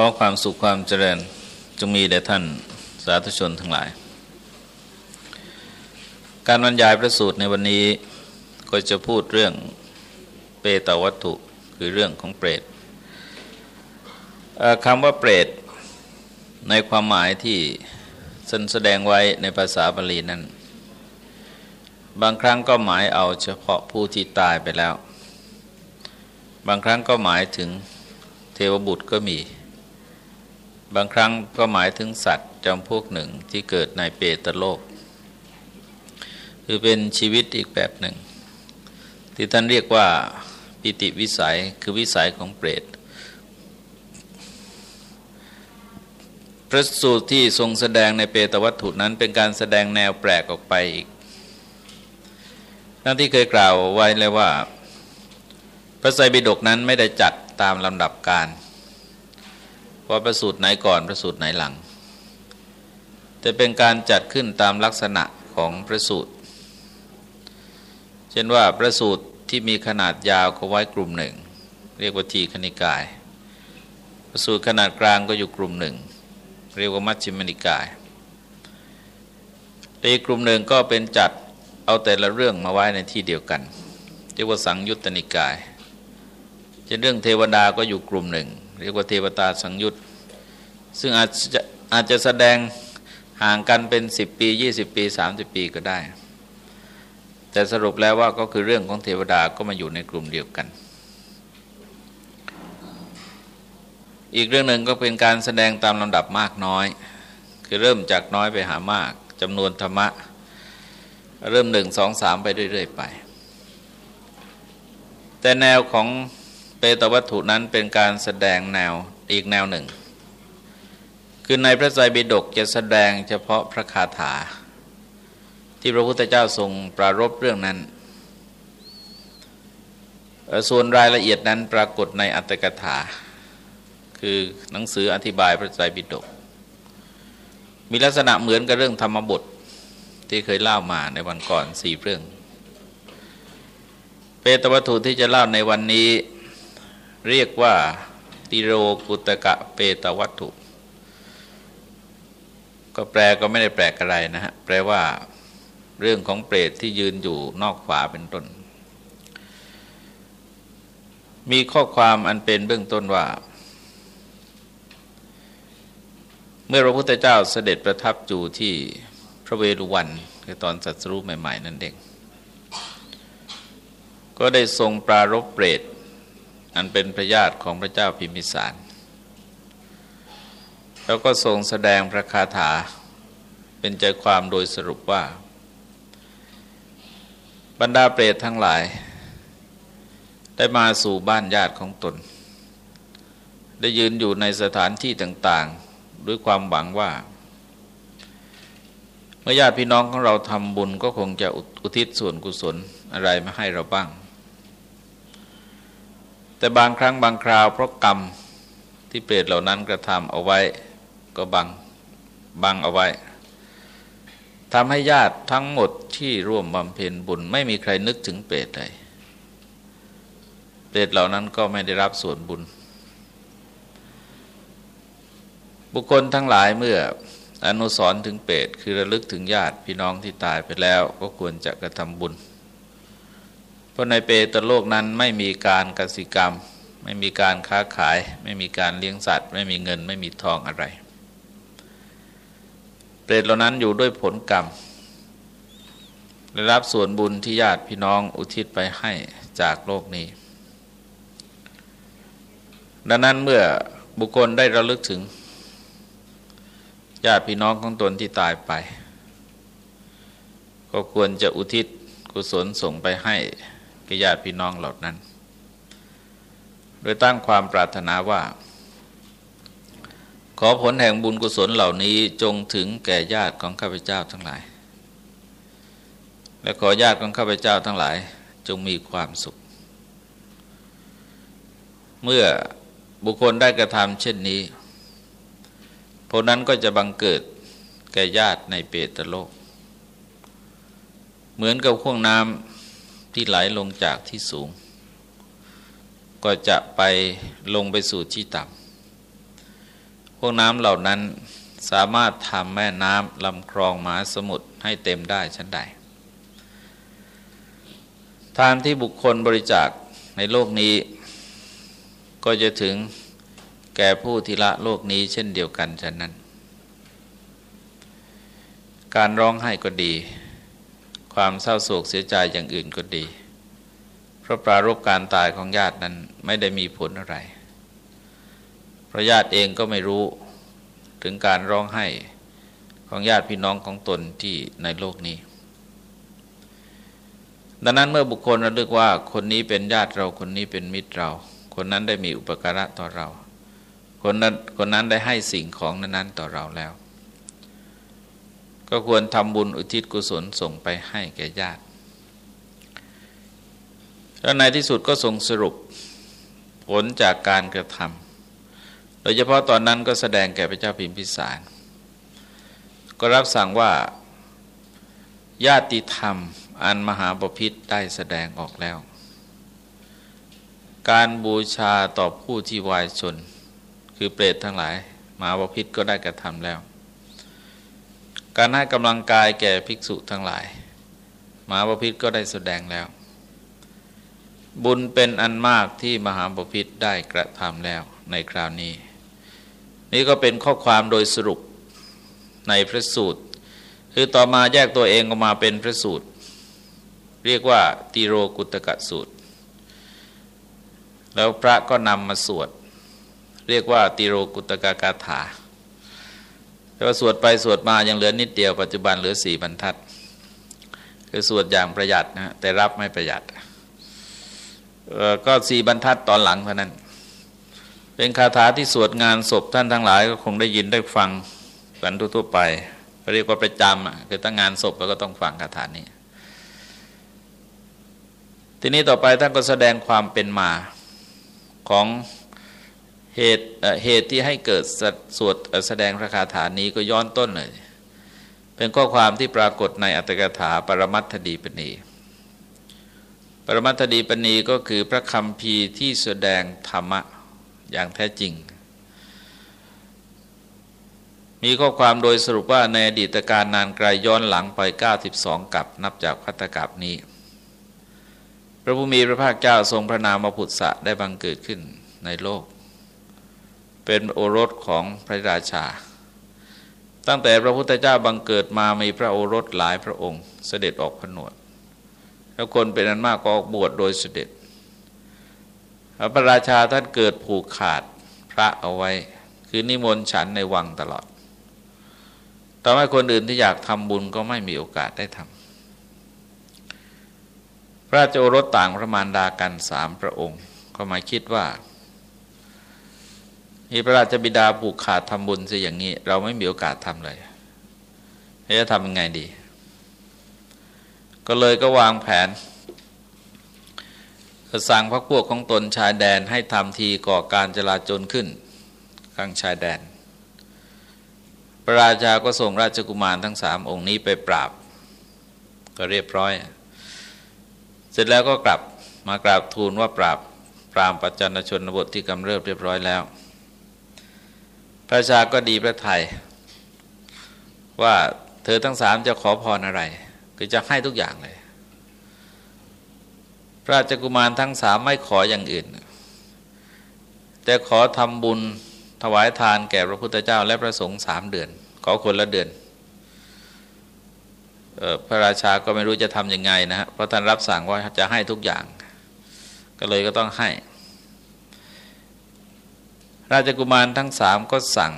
ขอความสุขความเจริญจงมีแด่ท่านสาธุชนทั้งหลาย การบรรยายพระสูตรในวันนี้ก็จะพูดเรื่องเปตวัตถุคือเรื่องของเปรตคำว่าเปรตในความหมายที่สันแสดงไว้ในภาษาบาลีนั้น บางครั้งก็หมายเอาเฉพาะผู้ที่ตายไปแล้ว บางครั้งก็หมายถึงเทวบุตรก็มี บางครั้งก็หมายถึงสัตว์จำพวกหนึ่งที่เกิดในเปตโลก คือเป็นชีวิตอีกแบบหนึ่ง ที่ท่านเรียกว่าปิติวิสัยคือวิสัยของเปรตพระสูตรที่ทรงแสดงในเปตวัตถุนั้นเป็นการแสดงแนวแปลกออกไปอีกทั้งที่เคยกล่าวไว้เลยว่า พระไตรปิฎกนั้นไม่ได้จัดตามลำดับการ ว่าประสูตรไหนก่อนประสูตรไหนหลัง แต่เป็นการจัดขึ้นตามลักษณะของประสูตร เช่นว่าประสูตรที่มีขนาดยาวก็ไว้กลุ่มหนึ่ง เรียกว่าทีคณิกาย ประสูตรขนาดกลางก็อยู่กลุ่มหนึ่ง เรียกว่ามัชฌิมนิกายอีกกลุ่มหนึ่งก็เป็นจัดเอาแต่ละเรื่องมาไว้ในที่เดียวกัน เรียกว่าสังยุตตนิกายเช่นเรื่องเทวดาก็อยู่กลุ่มหนึ่ง เรียกว่าเทวตาสังยุตซึ่งอาจจะอาจจะแสดงห่างกันเป็น 10 ปี 20 ปี 30 ปีก็ได้ แต่สรุปแล้วว่าก็คือเรื่องของเทวดาก็มาอยู่ในกลุ่มเดียวกัน อีกเรื่องหนึ่งก็เป็นการแสดงตามลำดับมากน้อย คือเริ่มจากน้อยไปหามากจำนวนธรรมะ เริ่มหนึ่งสองสามไปเรื่อย ๆ ไป แต่แนวของ เปตวัตถุนั้นเป็นการแสดงแนวอีกแนวหนึ่ง คือในพระไตรปิฎกจะแสดงเฉพาะพระคาถา ที่พระพุทธเจ้าทรงปรารบเรื่องนั้น ส่วนรายละเอียดนั้นปรากฏในอัตถกถา คือหนังสืออธิบายพระไตรปิฎกมีลักษณะเหมือนกับเรื่องธรรมบทที่เคยเล่ามาในวันก่อนสี่เรื่อง เปตวัตถุที่จะเล่าในวันนี้ เรียกว่าติโรกุตกะเปตวัตถุ ก็แปลก็ไม่ได้แปลกอะไรนะฮะ แปลว่า เรื่องของเปรตที่ยืนอยู่นอกฝาเป็นต้น มีข้อความอันเป็นเบื้องต้นว่า เมื่อพระพุทธเจ้าเสด็จประทับอยู่ที่พระเวรุวันคือตอนสัตรูใหม่ ๆ นั่นเองก็ได้ทรงปรารบเปรต อันเป็นพระญาติของพระเจ้าพิมิสาร แล้วก็ทรงแสดงพระคาถาเป็นใจความโดยสรุปว่า บรรดาเปรตทั้งหลาย ได้มาสู่บ้านญาติของตน ได้ยืนอยู่ในสถานที่ต่าง ๆ ด้วยความหวังว่าเมื่อญาติพี่น้องของเราทำบุญก็คงจะอุทิศส่วนกุศลอะไรมาให้เราบ้าง แต่บางครั้งบางคราวเพราะกรรมที่เปรตเหล่านั้นกระทำเอาไว้ก็บังบังเอาไว้ทำให้ญาติทั้งหมดที่ร่วมบำเพ็ญบุญไม่มีใครนึกถึงเปรตเลยเปรตเหล่านั้นก็ไม่ได้รับส่วนบุญ บุคคลทั้งหลายเมื่ออนุสรถึงเปรตคือระลึกถึงญาติพี่น้องที่ตายไปแล้วก็ควรจะกระทำบุญ ราะในเปตโลกนั้นไม่มีการกสิกรรม ไม่มีการค้าขาย ไม่มีการเลี้ยงสัตว์ ไม่มีเงินไม่มีทองอะไร เปรตเหล่านั้นอยู่ด้วยผลกรรมได้รับส่วนบุญที่ญาติพี่น้องอุทิศไปให้จากโลกนี้ ดังนั้นเมื่อบุคคลได้ระลึกถึง ญาติพี่น้องของตนที่ตายไป ก็ควรจะอุทิศกุศลส่งไปให้ กญาติพี่น้องเหล่านั้น โดยตั้งความปรารถนาว่า ขอผลแห่งบุญกุศลเหล่านี้จงถึงแก่ญาติของข้าพเจ้าทั้งหลาย และขอญาติของข้าพเจ้าทั้งหลายจงมีความสุข เมื่อบุคคลได้กระทำเช่นนี้ผลนั้นก็จะบังเกิดแก่ญาติในเปตโลก เหมือนกับข่วงน้ำ ที่ไหลลงจากที่สูง ก็จะไปลงไปสู่ที่ต่ำพวกน้ำเหล่านั้นสามารถทำแม่น้ำลำคลองมหาสมุทรให้เต็มได้ชั้นใด ทานที่บุคคลบริจาคในโลกนี้ ก็จะถึงแก่ผู้ที่ละโลกนี้เช่นเดียวกันฉะนั้น การร้องไห้ก็ดี ความเศร้าโศกเสียใจอย่างอื่นก็ดี เพราะปรารบการตายของญาตินั้นไม่ได้มีผลอะไรเพราะญาติเองก็ไม่รู้ถึงการร้องไห้ของญาติพี่น้องของตนที่ในโลกนี้ ดังนั้นเมื่อบุคคลระลึกว่าคนนี้เป็นญาติเราคนนี้เป็นมิตรเรา คนนั้นได้มีอุปการะต่อเรา คนนั้นคนนั้นได้ให้สิ่งของนั้นๆต่อเราแล้ว ก็ควรทำบุญอุทิศกุศลส่งไปให้แก่ญาติ แล้วในที่สุดก็ทรงสรุปผลจากการกระทำโดยเฉพาะตอนนั้นก็แสดงแก่พระเจ้าพิมพิสาร ก็รับสั่งว่าญาติธรรมอันมหาปพิธได้แสดงออกแล้ว การบูชาต่อผู้ที่วายชน คือเปรตทั้งหลายมหาปพิธก็ได้กระทำแล้ว การให้กำลังกายแก่ภิกษุทั้งหลายมหาปพิธก็ได้แสดงแล้ว บุญเป็นอันมากที่มหาปพิธได้กระทำแล้วในคราวนี้ นี่ก็เป็นข้อความโดยสรุปในพระสูตร คือต่อมาแยกตัวเองออกมาเป็นพระสูตร เรียกว่าติโรกุตกะสูตร แล้วพระก็นำมาสวด เรียกว่าติโรกุตกะกาถา แต่ว่าสวดไปสวดมายังเหลือนิดเดียวปัจจุบันเหลือสี่บรรทัด คือสวดอย่างประหยัดนะแต่รับไม่ประหยัดก็สี่บรรทัดตอนหลังเท่านั้น เป็นคาถาที่สวดงานศพท่านทั้งหลายก็คงได้ยินได้ฟังกันทั่วไปเรียกว่าประจำคือตั้งงานศพแล้วก็ต้องฟังคาถานี้ ทีนี้ต่อไปท่านก็แสดงความเป็นมาของ เหตุเหตุที่ให้เกิดสวดแสดงพระคาถานี้ก็ย้อนต้นเลย เป็นข้อความที่ปรากฏในอัตถกถาปรมัตถดีปณีปรมัตถดีปณีก็คือพระคำพีที่แสดงธรรมะอย่างแท้จริง มีข้อความโดยสรุปว่าในอดีตการนานไกลย้อนหลังไป 92 กับนับจากพัตกับนี้ พระผู้มีพระภาคเจ้าทรงพระนามพุทธะได้บังเกิดขึ้นในโลก เป็นโอรสของพระราชา ตั้งแต่พระพุทธเจ้าบังเกิดมามีพระโอรสหลายพระองค์เสด็จออกผนวด แล้วคนเป็นอันมากก็ออกบวชโดยเสด็จ พระราชาท่านเกิดผูกขาดพระเอาไว้ คือนิมนต์ฉันในวังตลอดทำให้คนอื่นที่อยากทำบุญก็ไม่มีโอกาสได้ทำพระเจ้ารถต่างพระมารดากันสามพระองค์ ก็มาคิดว่า มีพระราชบิดาผูกขาดทำบุญซะอย่างนี้ เราไม่มีโอกาสทำเลยจะทำยังไงดี ก็เลยก็วางแผนสั่งพระพวกของตนชายแดนให้ทำทีก่อการจลาจลขึ้นข้างชายแดน พระราชาก็ส่งราชกุมารทั้งสามองค์นี้ไปปราบ ก็เรียบร้อย เสร็จแล้วก็กลับมากราบทูลว่าปราบปรามปัจจันชนบทที่กำเริบเรียบร้อยแล้ว พระชาก็ดีพระไทย ว่าเธอทั้งสามจะขอพรอะไร คือจะให้ทุกอย่างเลย พระราชกุมารทั้งสามไม่ขออย่างอื่น แต่ขอทำบุญถวายทานแก่พระพุทธเจ้า และพระสงฆ์สามเดือน ขอคนละเดือนพระราชาก็ไม่รู้จะทำยังไงนะฮะเพราะท่านรับสั่งว่าจะให้ทุกอย่าง ก็เลยก็ต้องให้ ราชกุมารทั้งสามก็สั่ง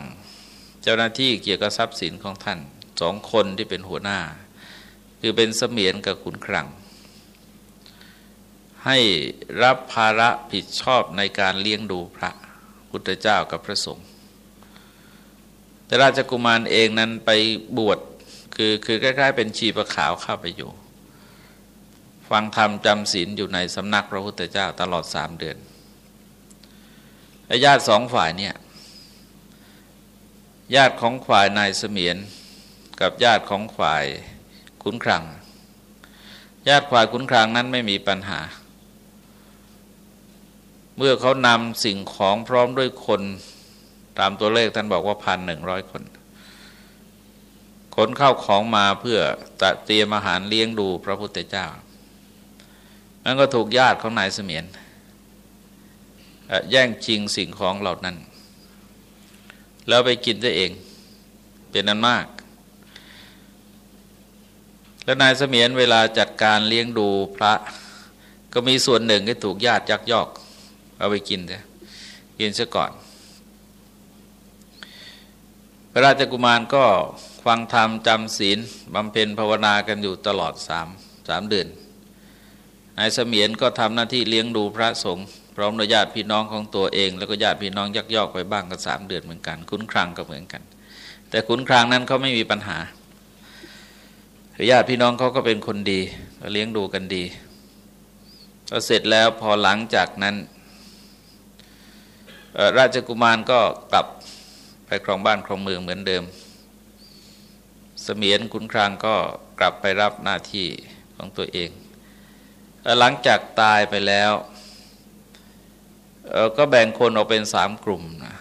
เจ้าหน้าที่เกี่ยวกับทรัพย์สินของท่านสองคนที่เป็นหัวหน้า คือเป็นเสมียนกับขุนคลัง ให้รับภาระผิดชอบในการเลี้ยงดูพระพุทธเจ้ากับพระสงฆ์แต่ราชกุมารเองนั้นไปบวชคือคือใกล้ๆเป็นชีประขาวเข้าไปอยู่ ฟังธรรมจำศีลอยู่ในสำนักพระพุทธเจ้าตลอดสามเดือน ญาติสองฝ่ายเนี่ยญาติของฝ่ายนายเสมียน กับญาติของฝ่ายขุนครัง ญาติฝ่ายขุนครังนั้นไม่มีปัญหา เมื่อเขานำสิ่งของพร้อมด้วยคนตามตัวเลขท่านบอกว่าพันหนึ่งร้อยคนขนเข้าของมาเพื่อจะเตรียมอาหารเลี้ยงดูพระพุทธเจ้านั้นก็ถูกญาติของนายเสมียน แย่งชิงสิ่งของเหล่านั้น แล้วไปกินตัวเองเป็นนั้นมาก แล้วนายเสมียนเวลาจัดการเลี้ยงดูพระ ก็มีส่วนหนึ่งที่ถูกญาติยักยอก เอาไปกินเถอะกินซะก่อน พระราชกุมารก็ฟังธรรมจำศีลบำเพ็ญภาวนากันอยู่ตลอดสามสามเดือนนายเสมียนก็ทำหน้าที่เลี้ยงดูพระสงฆ์ ร้อมด้วยญาติพี่น้องของตัวเอง แล้วก็ญาติพี่น้องยักยอกไปบ้างก็สามเดือนเหมือนกัน คุ้นครังก็เหมือนกัน แต่คุ้นครังนั้นเขาไม่มีปัญหาญาติพี่น้องเขาก็เป็นคนดีเลี้ยงดูกันดีพอเสร็จแล้วพอหลังจากนั้น ราชกุมารก็กลับไปครองบ้านครองเมืองเหมือนเดิม เสมียนคุณครางก็กลับไปรับหน้าที่ของตัวเอง หลังจากตายไปแล้ว ก็แบ่งคนออกเป็นสามกลุ่มนะ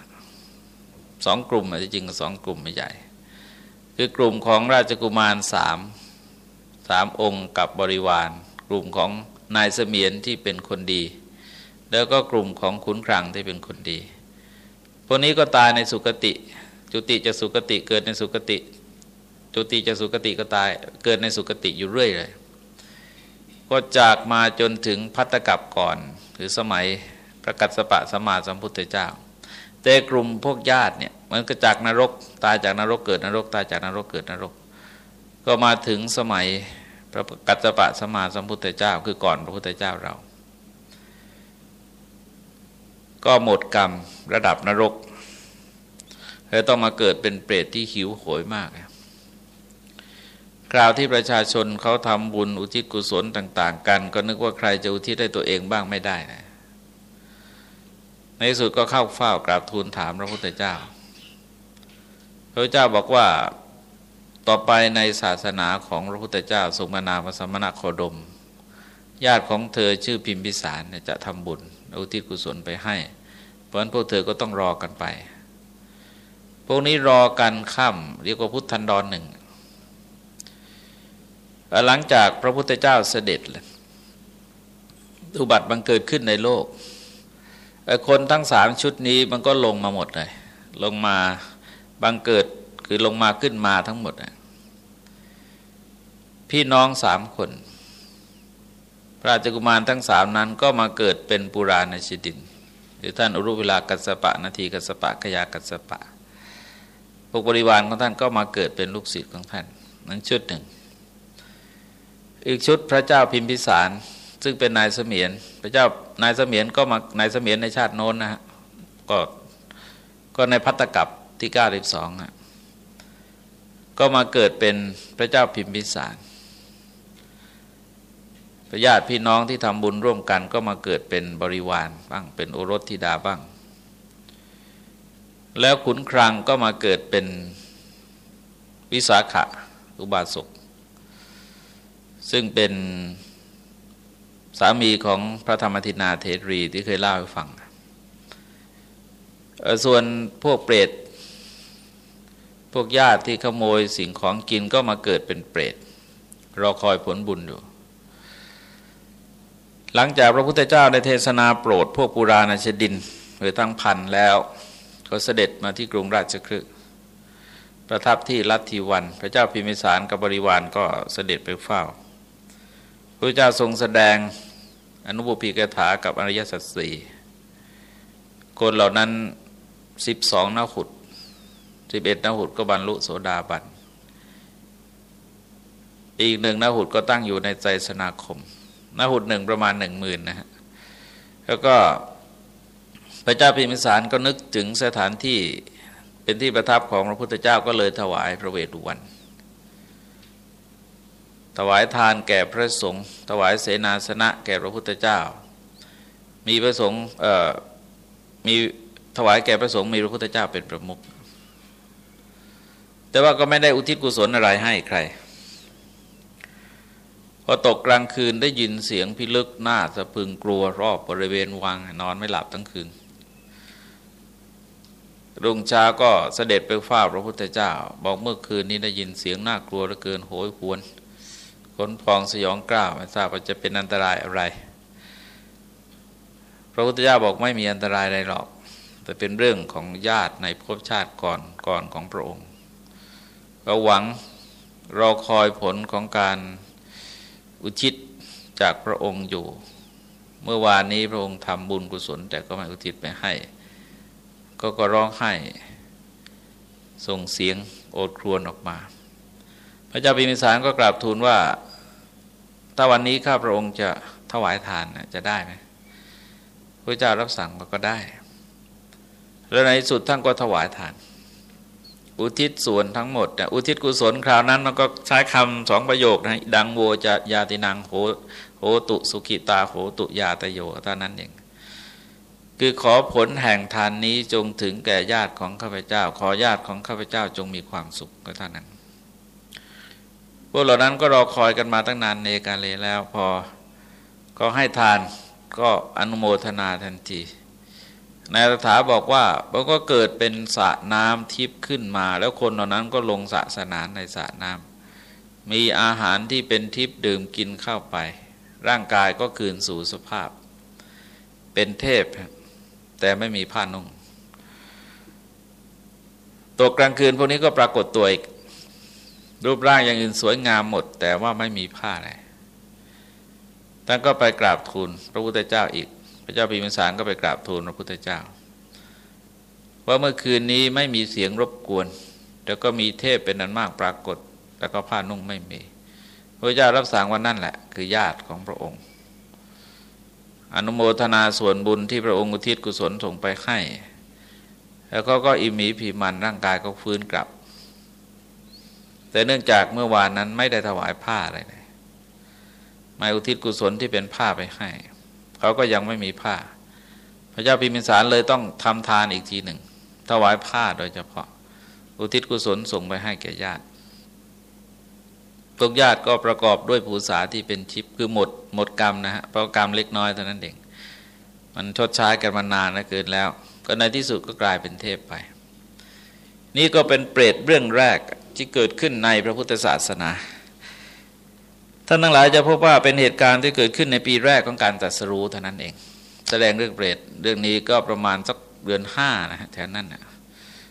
สองกลุ่มจริงๆสองกลุ่มไม่ใหญ่ คือกลุ่มของราชกุมารสามสามองค์กับบริวาร กลุ่มของนายเสมียนที่เป็นคนดี แล้วก็กลุ่มของขุนครังที่เป็นคนดี พวกนี้ก็ตายในสุคติ จุติจะสุคติเกิดในสุคติ จุติจะสุคติก็ตายเกิดในสุคติอยู่เรื่อยเลยก็จากมาจนถึงพัตกับก่อนหรือสมัย ประกัศสปะสมาสัมพุทธเจ้า แต่กลุ่มพวกญาติเนี่ยมันก็จากนรกตายจากนรกเกิดนรก ตายจากนรกเกิดนรก ก็มาถึงสมัยพระกัจจปะสมาสัมพุทธเจ้า คือก่อนพระพุทธเจ้าเรา ก็หมดกรรมระดับนรกเลยต้องมาเกิดเป็นเปรตที่หิวโหยมาก คราวที่ประชาชนเขาทำบุญอุทิศกุศลต่าง ๆ กัน ก็นึกว่าใครจะอุทิศได้ตัวเองบ้างไม่ได้นะ ในสุดก็เข้าเฝ้ากราบทูลถามพระพุทธเจ้า พระเจ้าบอกว่าต่อไปในศาสนาของพระพุทธเจ้าทรงมานามสมณะโคดม ญาติของเธอชื่อพิมพิสารจะทำบุญอุทิศกุศลไปให้ เพราะฉะนั้นพวกเธอก็ต้องรอกันไป พวกนี้รอกันค่ำเรียกว่าพุทธันดรหนึ่งหลังจากพระพุทธเจ้าเสด็จอุบัติบังเกิดขึ้นในโลก คนทั้งสามชุดนี้มันก็ลงมาหมดเลย ลงมาบังเกิดคือลงมาขึ้นมาทั้งหมด พี่น้องสามคน พระราชกุมารทั้งสามนั้นก็มาเกิดเป็นปุราณชิดิน หรือท่านอรุเวลากัสปะ นาทีกัสปะขยากัสปะ พวกบริวารของท่านก็มาเกิดเป็นลูกศิษย์ของท่านนั้นชุดหนึ่ง อีกชุดพระเจ้าพิมพิสาร ซึ่งเป็นนายเสมียน พระเจ้านายเสมียนก็มานายเสมียนในชาติโน้นนะฮะก็ก็ในพัตตกับที่92นะก็มาเกิดเป็นพระเจ้าพิมพิสารพระญาติพี่น้องที่ทำบุญร่วมกันก็มาเกิดเป็นบริวารบ้างเป็นโอรสธิดาบ้าง แล้วขุนครังก็มาเกิดเป็นวิสาขะอุบาสกซึ่งเป็น สามีของพระธรรมทินาเทรีที่เคยเล่าให้ฟัง ส่วนพวกเปรต พวกญาติที่ขโมยสิ่งของกินก็มาเกิดเป็นเปรตรอคอยผลบุญอยู่ หลังจากพระพุทธเจ้าได้เทศนาโปรด พวกปุราณชดินหรือทั้งพันแล้วก็เสด็จมาที่กรุงราชคฤห์ประทับที่ลัทธิวัน พระเจ้าพิมิสารกับบริวารก็เสด็จไปเฝ้าพระเจ้าทรงแสดง อนุบุพีกถากับอริยสัจสี่คนเหล่านั้นสิบสองนาขุดสิบเอ็ดนาหุดก็บรรลุโสดาบัน อีกหนึ่งนาหุดก็ตั้งอยู่ในใจสนาคมนาหุดหนึ่งประมาณหนึ่งหมื่นนะฮะ แล้วก็พระเจ้าพิมิสารก็นึกถึงสถานที่เป็นที่ประทับของพระพุทธเจ้าก็เลยถวายพระเวทวัน ถวายทานแก่พระสงฆ์ถวายเสนาสนะแก่พระพุทธเจ้า มีพระสงฆ์มีถวายแก่พระสงฆ์มีพระพุทธเจ้าเป็นประมุขแต่ว่าก็ไม่ได้อุทิศกุศลอะไรให้ใคร พอตกกลางคืนได้ยินเสียงพิลึกหน้าสะพึงกลัวรอบบริเวณวังนอนไม่หลับทั้งคืน รุ่งเช้าก็เสด็จไปฝ้าพระพุทธเจ้า บอกเมื่อคืนนี้ได้ยินเสียงน่ากลัวเหลือเกินโหยหวน ขนพองสยองกล้าวไม่ทราบว่าจะเป็นอันตรายอะไร พระพุทธเจ้าบอกไม่มีอันตรายอะไรหรอก แต่เป็นเรื่องของญาติในภพชาติก่อนก่อนของพระองค์ก็หวังรอคอยผลของการอุทิศจากพระองค์อยู่ เมื่อวานนี้พระองค์ทำบุญกุศล แต่ก็ไม่อุทิศไปให้ ก็ก็ร้องไห้ส่งเสียงโอดครวญออกมา พระเจ้าพิมิสารก็กราบทูลว่า ถ้าวันนี้ข้าพระองค์จะถวายทานจะได้ไหมพระเจ้ารับสั่งก็ได้ แล้วในสุดท่านก็ถวายทาน อุทิศส่วนทั้งหมดอุทิศกุศลคราวนั้นมันก็ใช้คำสองประโยคนะดังโวจะยาตินังโหโหตุสุขิตาโหตุยาตโยเท่านั้นเองคือขอผลแห่งทานนี้จงถึงแก่ญาติของข้าพเจ้า ขอญาติของข้าพเจ้าจงมีความสุขก็เท่านั้น พวกเหล่านั้นก็รอคอยกันมาตั้งนานในกาเลแล้วพอก็ให้ทานก็อนุโมทนาทันทีนายตถาบอกว่ามันก็เกิดเป็นสระน้ำทิพย์ขึ้นมา แล้วคนเหล่านั้นก็ลงสะสนานในสระน้ำมีอาหารที่เป็นทิพย์ดื่มกินเข้าไป ร่างกายก็คืนสู่สภาพ เป็นเทพ แต่ไม่มีผ้านุ่งตกกลางคืนพวกนี้ก็ปรากฏตัวอีก รูปร่างอย่างอื่นสวยงามหมด แต่ว่าไม่มีผ้าอะไรท่านก็ไปกราบทูลพระพุทธเจ้าอีก พระเจ้าพิมพิสารก็ไปกราบทูลพระพุทธเจ้า ว่าเมื่อคืนนี้ไม่มีเสียงรบกวนแต่ก็มีเทพเป็นนันมากปรากฏ แล้วก็ผ้านุ่งไม่มี พระเจ้ารับสั่งว่านั่นแหละ คือญาติของพระองค์ อนุโมทนาส่วนบุญที่พระองค์อุทิศกุศลส่งไปให้ แล้วก็ก็อิมีผีมันร่างกายก็ฟื้นกลับ แต่เนื่องจากเมื่อวานนั้นไม่ได้ถวายผ้าอะไรเลยไม่อุทิศกุศลที่เป็นผ้าไปให้ เขาก็ยังไม่มีผ้า พระเจ้าพิมิสารเลยต้องทำทานอีกทีหนึ่ง ถวายผ้าโดยเฉพาะ อุทิศกุศลส่งไปให้แก่ญาติพวกญาติก็ประกอบด้วยภูษาที่เป็นชิปคือหมดหมดกรรมนะฮะเพราะกรรมเล็กน้อยเท่านั้นเองมันชดใช้กันมานานนะเกินแล้ว ก็ในที่สุดก็กลายเป็นเทพไป นี่ก็เป็นเปรตเรื่องแรก ที่เกิดขึ้นในพระพุทธศาสนาท่านทั้งหลายจะพบว่าเป็นเหตุการณ์ที่เกิดขึ้นในปีแรกของการตัดสรู้เท่านั้นเอง แสดงเรื่องเปรตเรื่องนี้ก็ประมาณสักเดือนห้านะฮะแทนนั้นนะ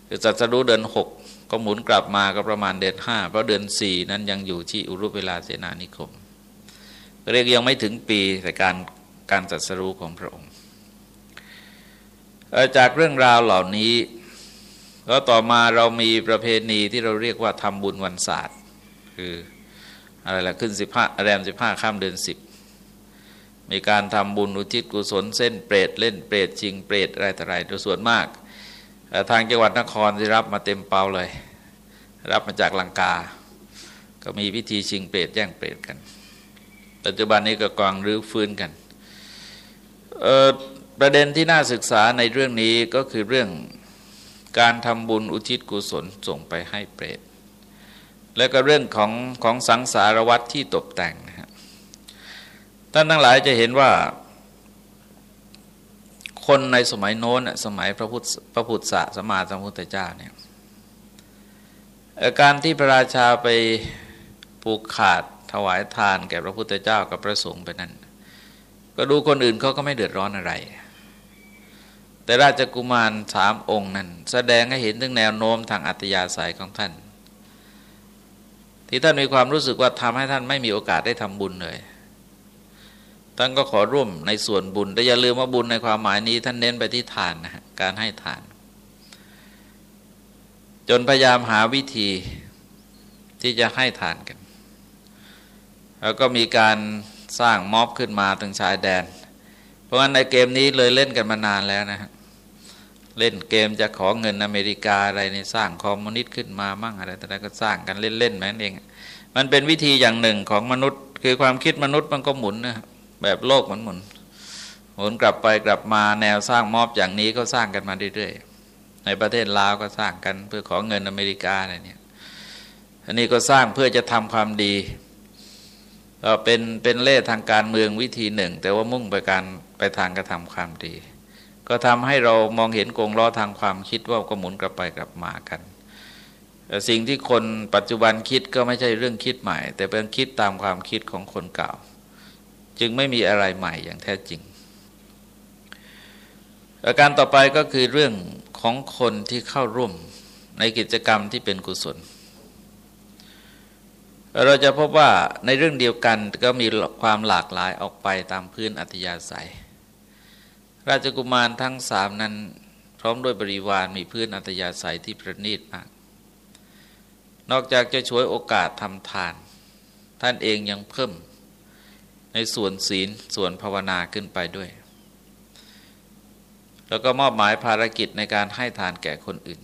คือตัดสรู้เดือนหกก็หมุนกลับมาก็ประมาณเดือนห้าเพราะเดือนสี่นั้นยังอยู่ที่อุรุเวลาเสนานิคมเรียกยังไม่ถึงปีแต่การการตัดสรู้ของพระองค์ จากเรื่องราวเหล่านี้ ก็ต่อมาเรามีประเพณีที่เราเรียกว่าทำบุญวันศาสตร์ คืออะไรล่ะขึ้นสิบห้าแรมสิบห้าข้ามเดือนสิบมีการทำบุญอุทิศกุศลเส้นเปรตเล่นเปรตชิงเปรตอะไรต่ออะไรโดยส่วนมาก ทางจังหวัดนครที่รับมาเต็มเปาเลย รับมาจากลังกา ก็มีพิธีชิงเปรตแย่งเปรตกัน ปัจจุบันนี้ก็กองรื้อฟื้นกันประเด็นที่น่าศึกษาในเรื่องนี้ก็คือเรื่อง การทำบุญอุทิศกุศลส่งไปให้เปรต แล้วก็เรื่องของของสังสารวัตรที่ตกแต่งนะฮะท่านทั้งหลายจะเห็นว่า คนในสมัยโน้นสมัยพระพุทธพระพุทธสมาสัมพุทธเจ้าเนี่ยการที่พระราชาไปผูกขาดถวายทานแก่พระพุทธเจ้ากับพระสงฆ์ไปนั้น ก็ดูคนอื่นเขาก็ไม่เดือดร้อนอะไร แต่ราชกุมารสามองค์นั้น แสดงให้เห็นถึงแนวโน้มทางอัตยาศัยของท่าน ที่ท่านมีความรู้สึกว่าทำให้ท่านไม่มีโอกาสได้ทำบุญเลยท่านก็ขอร่วมในส่วนบุญแต่อย่าลืมว่าบุญในความหมายนี้ ท่านเน้นไปที่ทานนะการให้ทาน จนพยายามหาวิธีที่จะให้ทานกัน แล้วก็มีการสร้างม็อบขึ้นมาถึงชายแดน เพราะฉะนั้นในเกมนี้เลยเล่นกันมานานแล้วนะฮะ เล่นเกมจะขอเงินอเมริกาอะไรในสร้างคอมมิวนิสต์ขึ้นมามั่งอะไรแต่ละก็สร้างกันเล่นๆแม่นเอง มันเป็นวิธีอย่างหนึ่งของมนุษย์ คือความคิดมนุษย์มันก็หมุนนะแบบโลกมันหมุนหมุนกลับไปกลับมาแนวสร้างมอบอย่างนี้ก็สร้างกันมาเรื่อยๆ ในประเทศลาวก็สร้างกันเพื่อขอเงินอเมริกาอะไรเนี่ยอันนี้ก็สร้างเพื่อจะทำความดีก็เป็นเป็นเล่ทางการเมืองวิธีหนึ่ง แต่ว่ามุ่งไปการไปทางกระทำความดี ก็ทำให้เรามองเห็นกงล้อทางความคิดว่าก็หมุนกลับไปกลับมากันสิ่งที่คนปัจจุบันคิดก็ไม่ใช่เรื่องคิดใหม่ แต่เป็นคิดตามความคิดของคนเก่า จึงไม่มีอะไรใหม่อย่างแท้จริง อาการต่อไปก็คือเรื่องของคนที่เข้าร่วมในกิจกรรมที่เป็นกุศล เราจะพบว่าในเรื่องเดียวกันก็มีความหลากหลายออกไปตามพื้นอัธยาศัย ราชกุมารทั้งสามนั้น พร้อมด้วยบริวารมีพื้นอัธยาศัยที่ประณีตมาก นอกจากจะช่วยโอกาสทำทาน ท่านเองยังเพิ่ม ในส่วนศีลส่วนภาวนาขึ้นไปด้วย แล้วก็มอบหมายภารกิจในการให้ทานแก่คนอื่น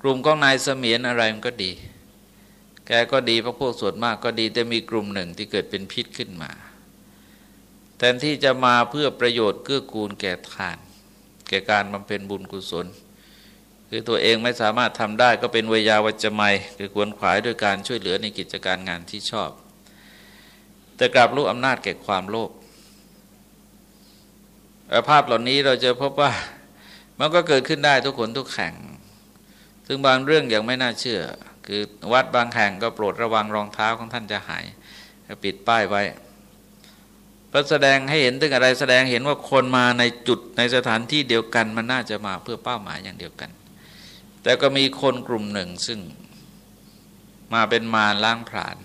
กลุ่มของนายเสมียนอะไรมันก็ดี แกก็ดีพระพวกส่วนมากก็ดีแต่มีกลุ่มหนึ่งที่เกิดเป็นพิษขึ้นมา แทนที่จะมาเพื่อประโยชน์เกื้อกูลแก่ทาน แก่การบำเพ็ญบุญกุศล คือตัวเองไม่สามารถทำได้ก็เป็นเวยาวัจจะไมคือควรขวายด้วยการช่วยเหลือในกิจการงานที่ชอบ แต่กลับรู้อำนาจแก่ความโลภภาพเหล่านี้เราจะพบว่ามันก็เกิดขึ้นได้ทุกคนทุกแข่ง ซึ่งบางเรื่องยังไม่น่าเชื่อ คือวัดบางแห่งก็โปรดระวังรองเท้าของท่านจะหายปิดป้ายไว้ เราแสดงให้เห็นถึงอะไรแสดงเห็นว่าคนมาในจุดในสถานที่เดียวกันมันน่าจะมาเพื่อเป้าหมายอย่างเดียวกัน แต่ก็มีคนกลุ่มหนึ่งซึ่งมาเป็นมารล้างผลาญ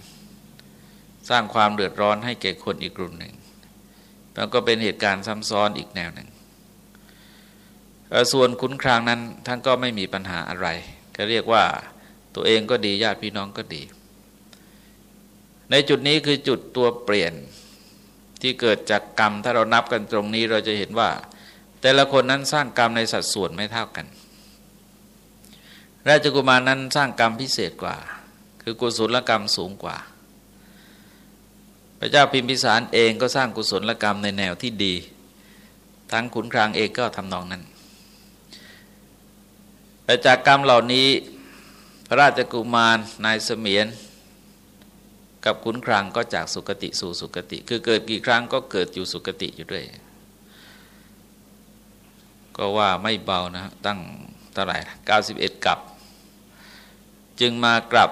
สร้างความเดือดร้อนให้แก่คนอีกกลุ่มหนึ่งแล้วก็เป็นเหตุการณ์ซ้ำซ้อนอีกแนวหนึ่งส่วนคุ้นครางนั้นท่านก็ไม่มีปัญหาอะไร ก็เรียกว่าตัวเองก็ดีญาติพี่น้องก็ดี ในจุดนี้คือจุดตัวเปลี่ยน ที่เกิดจากกรรม ถ้าเรานับกันตรงนี้เราจะเห็นว่า แต่ละคนนั้นสร้างกรรมในสัดส่วนไม่เท่ากัน ราชกุมารนั้นสร้างกรรมพิเศษกว่า คือกุศลกรรมสูงกว่า พระเจ้าพิมพิสารเองก็สร้างกุศลกรรมในแนวที่ดี ทั้งขุนครางเองก็ทำนองนั้นแต่จากกรรมเหล่านี้พระราชกุมารนายเสมียน กับขุนครังก็จากสุคติสู่สุคติ คือเกิดกี่ครั้งก็เกิดอยู่สุคติอยู่ด้วย ก็ว่าไม่เบานะตั้งเท่าไหร่91 กับ จึงมากลับ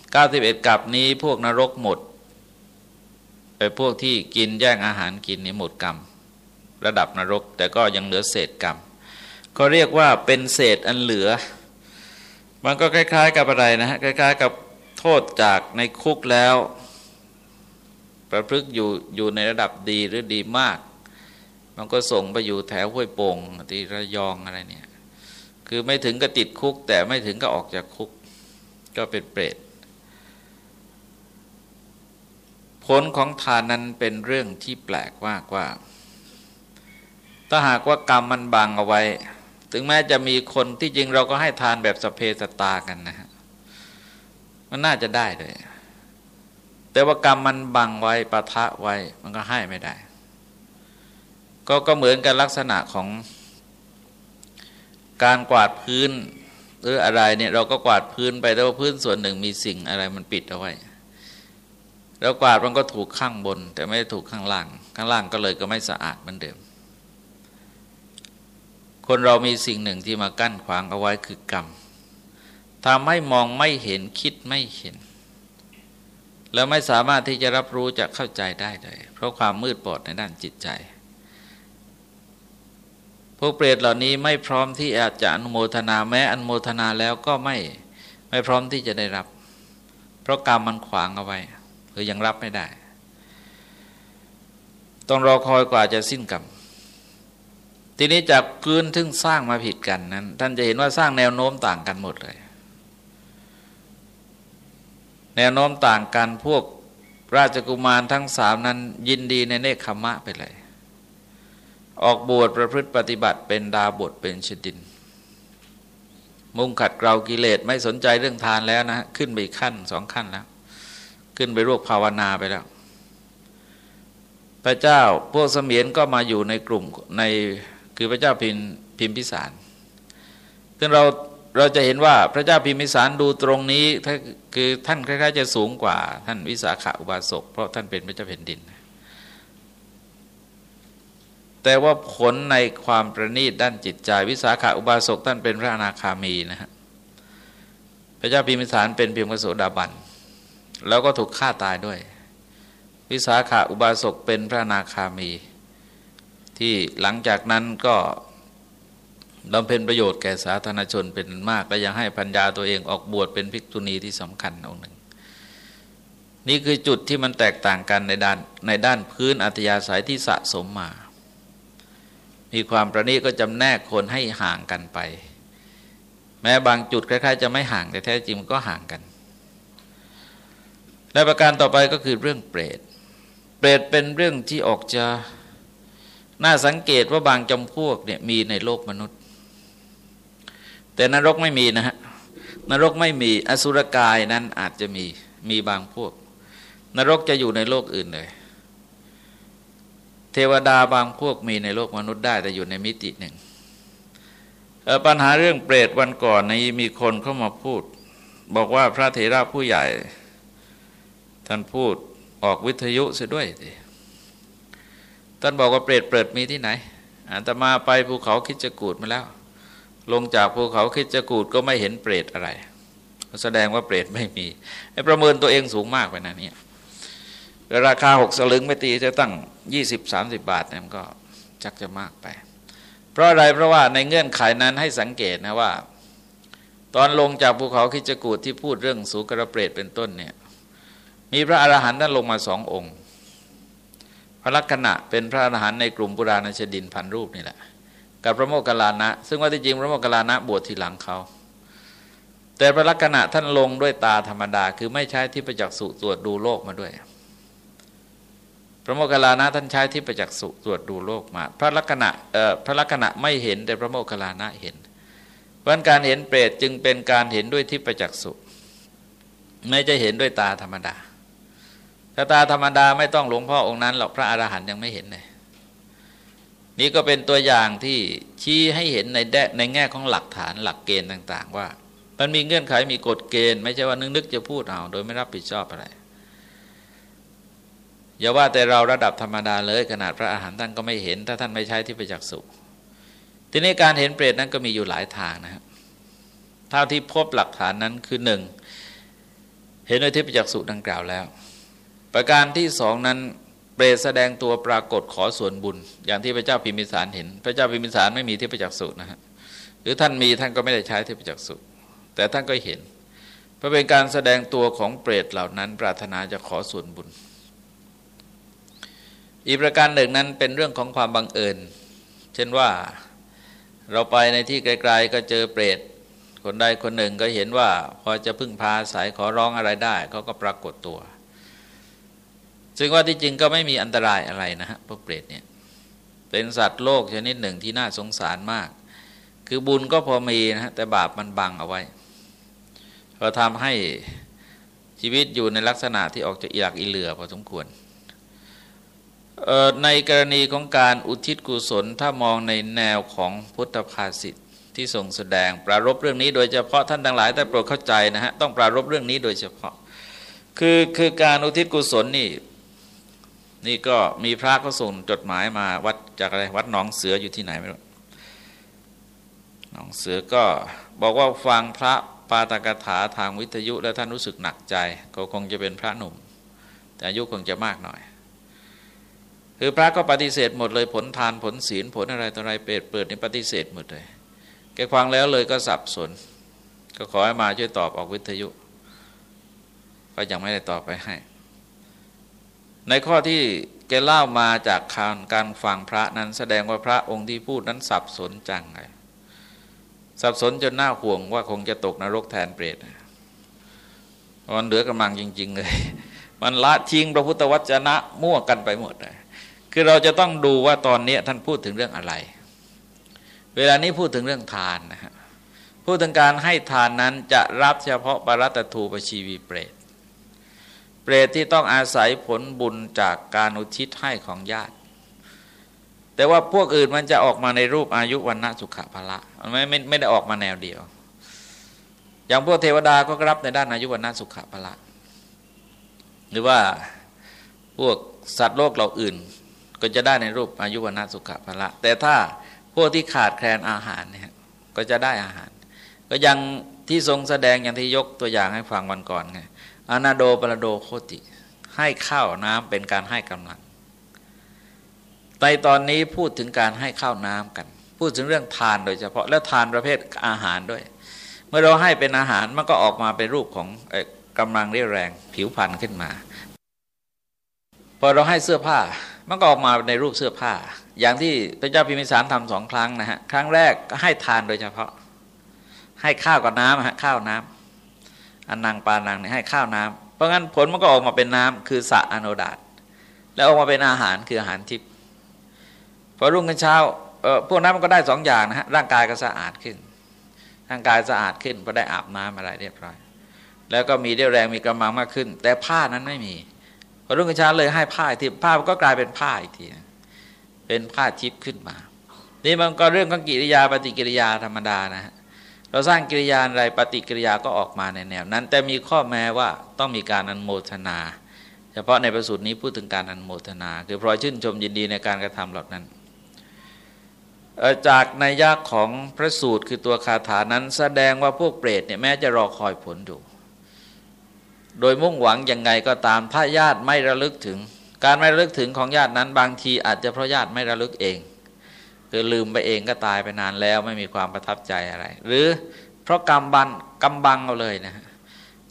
91 กับนี้พวกนรกหมดไปพวกที่กินแย่งอาหารกินนี่หมดกรรม ระดับนรก แต่ก็ยังเหลือเศษกรรม ก็เรียกว่าเป็นเศษอันเหลือ มันก็คล้าย ๆ กับอะไรนะฮะคล้าย ๆ กับ ษจากในคุกแล้ว ประพฤกอยู่อยู่ในระดับดีหรือดีมาก มันก็ส่งไปอยู่แถวห้วยโป่งที่ระยองอะไรเนี่ย คือไม่ถึงกับติดคุก แต่ไม่ถึงกับออกจากคุก ก็เป็นเปรตผลของทานนั้นเป็นเรื่องที่แปลกมากว่า ถ้าหากว่ากรรมมันบังเอาไว้ ถึงแม้จะมีคนที่จริงเราก็ให้ทานแบบสเพสตากันนะฮะ มันน่าจะได้เลยแต่ว่ากรรมมันบังไว้ปะทะไว้มันก็ให้ไม่ได้ ก็ก็เหมือนกันลักษณะของการกวาดพื้นหรืออะไรเนี่ยเราก็กวาดพื้นไปแต่ว่าพื้นส่วนหนึ่งมีสิ่งอะไรมันปิดเอาไว้แล้วกวาดมันก็ถูกข้างบน แต่ไม่ได้ถูกข้างล่าง ข้างล่างก็เลยก็ไม่สะอาดเหมือนเดิม คนเรามีสิ่งหนึ่งที่มากั้นขวางเอาไว้คือกรรม ทำให้มองไม่เห็นคิดไม่เห็น แล้วไม่สามารถที่จะรับรู้จะเข้าใจได้เลย เพราะความมืดบอดในด้านจิตใจ พวกเปรตเหล่านี้ไม่พร้อมที่อาจจะอนุโมทนาแม้อนุโมทนาแล้วก็ไม่ไม่พร้อมที่จะได้รับ เพราะกรรมมันขวางเอาไว้คือยังรับไม่ได้ ต้องรอคอยกว่าจะสิ้นกรรมทีนี้จากพื้นทึ่งสร้างมาผิดกันนั้น ท่านจะเห็นว่าสร้างแนวโน้มต่างกันหมดเลย แนวโน้มต่างกันพวกราชกุมารทั้งสามนั้นยินดีในเนคขมะไปเลย ออกบวชประพฤติปฏิบัติเป็นดาบทเป็นชดิน มุ่งขัดเกลากิเลสไม่สนใจเรื่องทานแล้วนะ ขึ้นไปขั้นสองขั้นแล้ว ขึ้นไปรวกภาวนาไปแล้ว พระเจ้าพวกเสมียนก็มาอยู่ในกลุ่มในคือพระเจ้าพิมพิมพิสารซึ่งเรา เราจะเห็นว่าพระเจ้าพิมพิสารดูตรงนี้คือท่านคล้ายๆจะสูงกว่า ท่านวิสาขาอุบาสกเพราะท่านเป็นพระเจ้าแผ่นดิน แต่ว่าผลในความประณีตด้านจิตใจ วิสาขาอุบาสกท่านเป็นพระอนาคามีนะฮะพระเจ้าพิมพิสารเป็นเพียงพระโสดาบันแล้วก็ถูกฆ่าตายด้วย วิสาขาอุบาสกเป็นพระอนาคามี ที่หลังจากนั้นก็ บำเพ็ญประโยชน์แก่สาธารณชนเป็นมากและยังให้พัญญาตัวเองออกบวชเป็นภิกษุณีที่สำคัญองค์หนึ่ง นี่คือจุดที่มันแตกต่างกันในด้านในด้านพื้นอัธยาศัยที่สะสมมา มีความประณีตก็จำแนกคนให้ห่างกันไป แม้บางจุดคล้ายๆ จะไม่ห่างแต่แท้จริงมันก็ห่างกัน และประการต่อไปก็คือเรื่องเปรต เปรตเป็นเรื่องที่ออกจะน่าสังเกตว่าบางจำพวกเนี่ยมีในโลกมนุษย์ แต่นรกไม่มีนะฮะนรกไม่มีอสุรกายนั้นอาจจะมีมีบางพวก นรกจะอยู่ในโลกอื่นเลย เทวดาบางพวกมีในโลกมนุษย์ได้แต่อยู่ในมิติหนึ่งปัญหาเรื่องเปรตวันก่อนนี้มีคนเข้ามาพูด บอกว่าพระเถระผู้ใหญ่ ท่านพูดออกวิทยุเสียด้วยสิท่านบอกว่าเปรตเปรตมีที่ไหนอาตมาไปภูเขาคิดจกูดมาแล้ว ลงจากภูเขาคิดจะกูดก็ไม่เห็นเปรตอะไร แสดงว่าเปรตไม่มีไอ้ประเมินตัวเองสูงมากไปนะเนี่ยราคาหกสลึงไม่ตีจะตั้งยี่สิบสามสิบบาทเนี่ยมันก็ชักจะมากไป เพราะอะไรเพราะว่าในเงื่อนไขนั้นให้สังเกตนะว่า ตอนลงจากภูเขาคิจกูดที่พูดเรื่องสูกระเปรตเป็นต้นเนี่ยมีพระอรหันต์นั้นลงมาสององค์ พระลักษณะเป็นพระอรหันต์ในกลุ่มบุราณชดินพันรูปนี่แหละ กับพระโมคคัลลานะ ซึ่งว่าที่จริงพระโมคคัลลานะบวชทีหลังเขา แต่พระลักษณะท่านลงด้วยตาธรรมดา คือไม่ใช้ที่ประจักษ์สุตรวจดูโลกมาด้วย พระโมคคัลลานะท่านใช้ที่ประจักษ์สุตรวจดูโลกมา พระลักษณะพระลักษณะไม่เห็นแต่พระโมคคัลลานะเห็นเพราะการเห็นเปรตจึงเป็นการเห็นด้วยที่ประจักษ์สุไม่จะเห็นด้วยตาธรรมดาถ้าตาธรรมดาไม่ต้องหลวงพ่อองค์นั้นหรอกพระอรหันต์ยังไม่เห็นเลย นี่ก็เป็นตัวอย่างที่ชี้ให้เห็นในแดในแง่ของหลักฐานหลักเกณฑ์ต่าง ๆ ว่า มันมีเงื่อนไขมีกฎเกณฑ์ ไม่ใช่ว่านึกๆจะพูดเอาโดยไม่รับผิดชอบอะไรอย่าว่าแต่เราระดับธรรมดาเลยขนาดพระอาหารท่านก็ไม่เห็น ถ้าท่านไม่ใช้ที่ประจักษ์สุทีนี้การเห็นเปรตนั้นก็มีอยู่หลายทางนะครับเท่าที่พบหลักฐานนั้นคือหนึ่งเห็นโดยที่ประจักษ์สุดังกล่าวแล้ว ประการที่สองนั้น เปรตแสดงตัวปรากฏขอส่วนบุญ อย่างที่พระเจ้าพิมิสารเห็น พระเจ้าพิมิสารไม่มีที่ประจักษ์สุนะฮะหรือท่านมีท่านก็ไม่ได้ใช้ที่ประจักษ์สุแต่ท่านก็เห็นเพราะเป็นการแสดงตัวของเปรตเหล่านั้น ปรารถนาจะขอส่วนบุญ อีกประการหนึ่งนั้นเป็นเรื่องของความบังเอิญ เช่นว่าเราไปในที่ไกล ๆ ก็เจอเปรตคนใดคนหนึ่งก็เห็นว่า พอจะพึ่งพาสายขอร้องอะไรได้เขาก็ปรากฏตัว ซึ่งว่าที่จริงก็ไม่มีอันตรายอะไรนะฮะพวกเปรตเนี่ยเป็นสัตว์โลกชนิดหนึ่งที่น่าสงสารมาก คือบุญก็พอมีนะฮะแต่บาปมันบังเอาไว้เราทำให้ชีวิตอยู่ในลักษณะที่ออกจะอีหลักอีเหลือพอสมควรในกรณีของการอุทิศกุศลถ้ามองในแนวของพุทธภาษิตที่ทรงแสดงปรารบเรื่องนี้โดยเฉพาะท่านทั้งหลายแต่โปรดเข้าใจนะฮะต้องปรารบเรื่องนี้โดยเฉพาะ คือคือการอุทิศกุศลนี่ นี่ก็มีพระก็ส่งจดหมายมาวัดจากอะไรวัดหนองเสืออยู่ที่ไหนไม่รู้หนองเสือก็บอกว่าฟังพระปาตกถาทางวิทยุแล้วท่านรู้สึกหนักใจ ก็คงจะเป็นพระหนุ่ม แต่อายุคงจะมากหน่อย คือพระก็ปฏิเสธหมดเลยผลทานผลศีลผลอะไรต่ออะไรเปิดเปิดนี่ปฏิเสธหมดเลยแกฟังแล้วเลยก็สับสน ก็ขอให้มาช่วยตอบออกวิทยุ ก็ยังไม่ได้ตอบไปให้ ในข้อที่แกเล่ามาจากการการฟังพระนั้นแสดงว่าพระองค์ที่พูดนั้นสับสนจังเลยสับสนจนน่าห่วงว่าคงจะตกนรกแทนเปรตมันเหลือกำลังจริง ๆ เลย มันละทิ้งพระพุทธวจนะมั่วกันไปหมดเลยคือเราจะต้องดูว่าตอนนี้ท่านพูดถึงเรื่องอะไร เวลานี้พูดถึงเรื่องทานนะฮะพูดถึงการให้ทานนั้นจะรับเฉพาะปรัตทูปชีวีเปรต เปรตที่ต้องอาศัยผลบุญจากการอุทิศให้ของญาติ แต่ว่าพวกอื่นมันจะออกมาในรูปอายุวันณะสุขภะละมันไม่ไม่ไม่ได้ออกมาแนวเดียว อย่างพวกเทวดาก็รับในด้านอายุวันณะสุขภะละ หรือว่าพวกสัตว์โลกเราอื่น ก็จะได้ในรูปอายุวันาสุขภะละ แต่ถ้าพวกที่ขาดแคลนอาหารเนี่ยก็จะได้อาหาร ก็ยังที่ทรงแสดงอย่างที่ยกตัวอย่างให้ฟังวันก่อนไง อนาโดปรโดโคติ ให้ข้าวน้ำเป็นการให้กำลังในตอนนี้พูดถึงการให้ข้าวน้ำกัน พูดถึงเรื่องทานโดยเฉพาะและทานประเภทอาหารด้วย เมื่อเราให้เป็นอาหารมันก็ออกมาเป็นรูปของกำลังเรียแรงผิวพรรณขึ้นมาพอเราให้เสื้อผ้ามันก็ออกมาในรูปเสื้อผ้า อย่างที่พระเจ้าพิมพิสารทำสองครั้งนะฮะครั้งแรกก็ให้ทานโดยเฉพาะ ให้ข้าวกับน้ำฮะข้าวน้ำ อันนางปานางเนี่ยให้ข้าวน้ำเพราะงั้นผลมันก็ออกมาเป็นน้ำคือสะอโนดาตแล้วออกมาเป็นอาหารคืออาหารทิพย์พอรุ่งขึ้นเช้าเออพวกนั้นมันก็ได้สองอย่างนะฮะร่างกายก็สะอาดขึ้น ร่างกายสะอาดขึ้นเพราะได้อาบน้ำอะไรเรียบร้อย แล้วก็มีเรี่ยวแรงมีกำลังมากขึ้น แต่ผ้านั้นไม่มีพอรุ่งขึ้นเช้าเลยให้ผ้าที่ผ้าก็กลายเป็นผ้าอีกทีเป็นผ้าทิพย์ขึ้นมา นี่มันก็เรื่องของกิริยาปฏิกิริยาธรรมดานะฮะ เราสร้างกิริยาอะไรปฏิกิริยาก็ออกมาในแนวนั้น แต่มีข้อแม้ว่าต้องมีการอนโมทนา เฉพาะในประสูตรนี้พูดถึงการอนโมทนา คือพลอยชื่นชมยินดีในการกระทำเหล่านั้น จากในยากของพระสูตรคือตัวคาถานั้นแสดงว่าพวกเปรตเนี่ยแม้จะรอคอยผลอยู่โดยมุ่งหวังยังไงก็ตามถ้าญาติไม่ระลึกถึง การไม่ระลึกถึงของญาตินั้นบางทีอาจจะเพราะญาติไม่ระลึกเอง คือลืมไปเองก็ตายไปนานแล้วไม่มีความประทับใจอะไร หรือเพราะกำบังกำบังเอาเลยนะ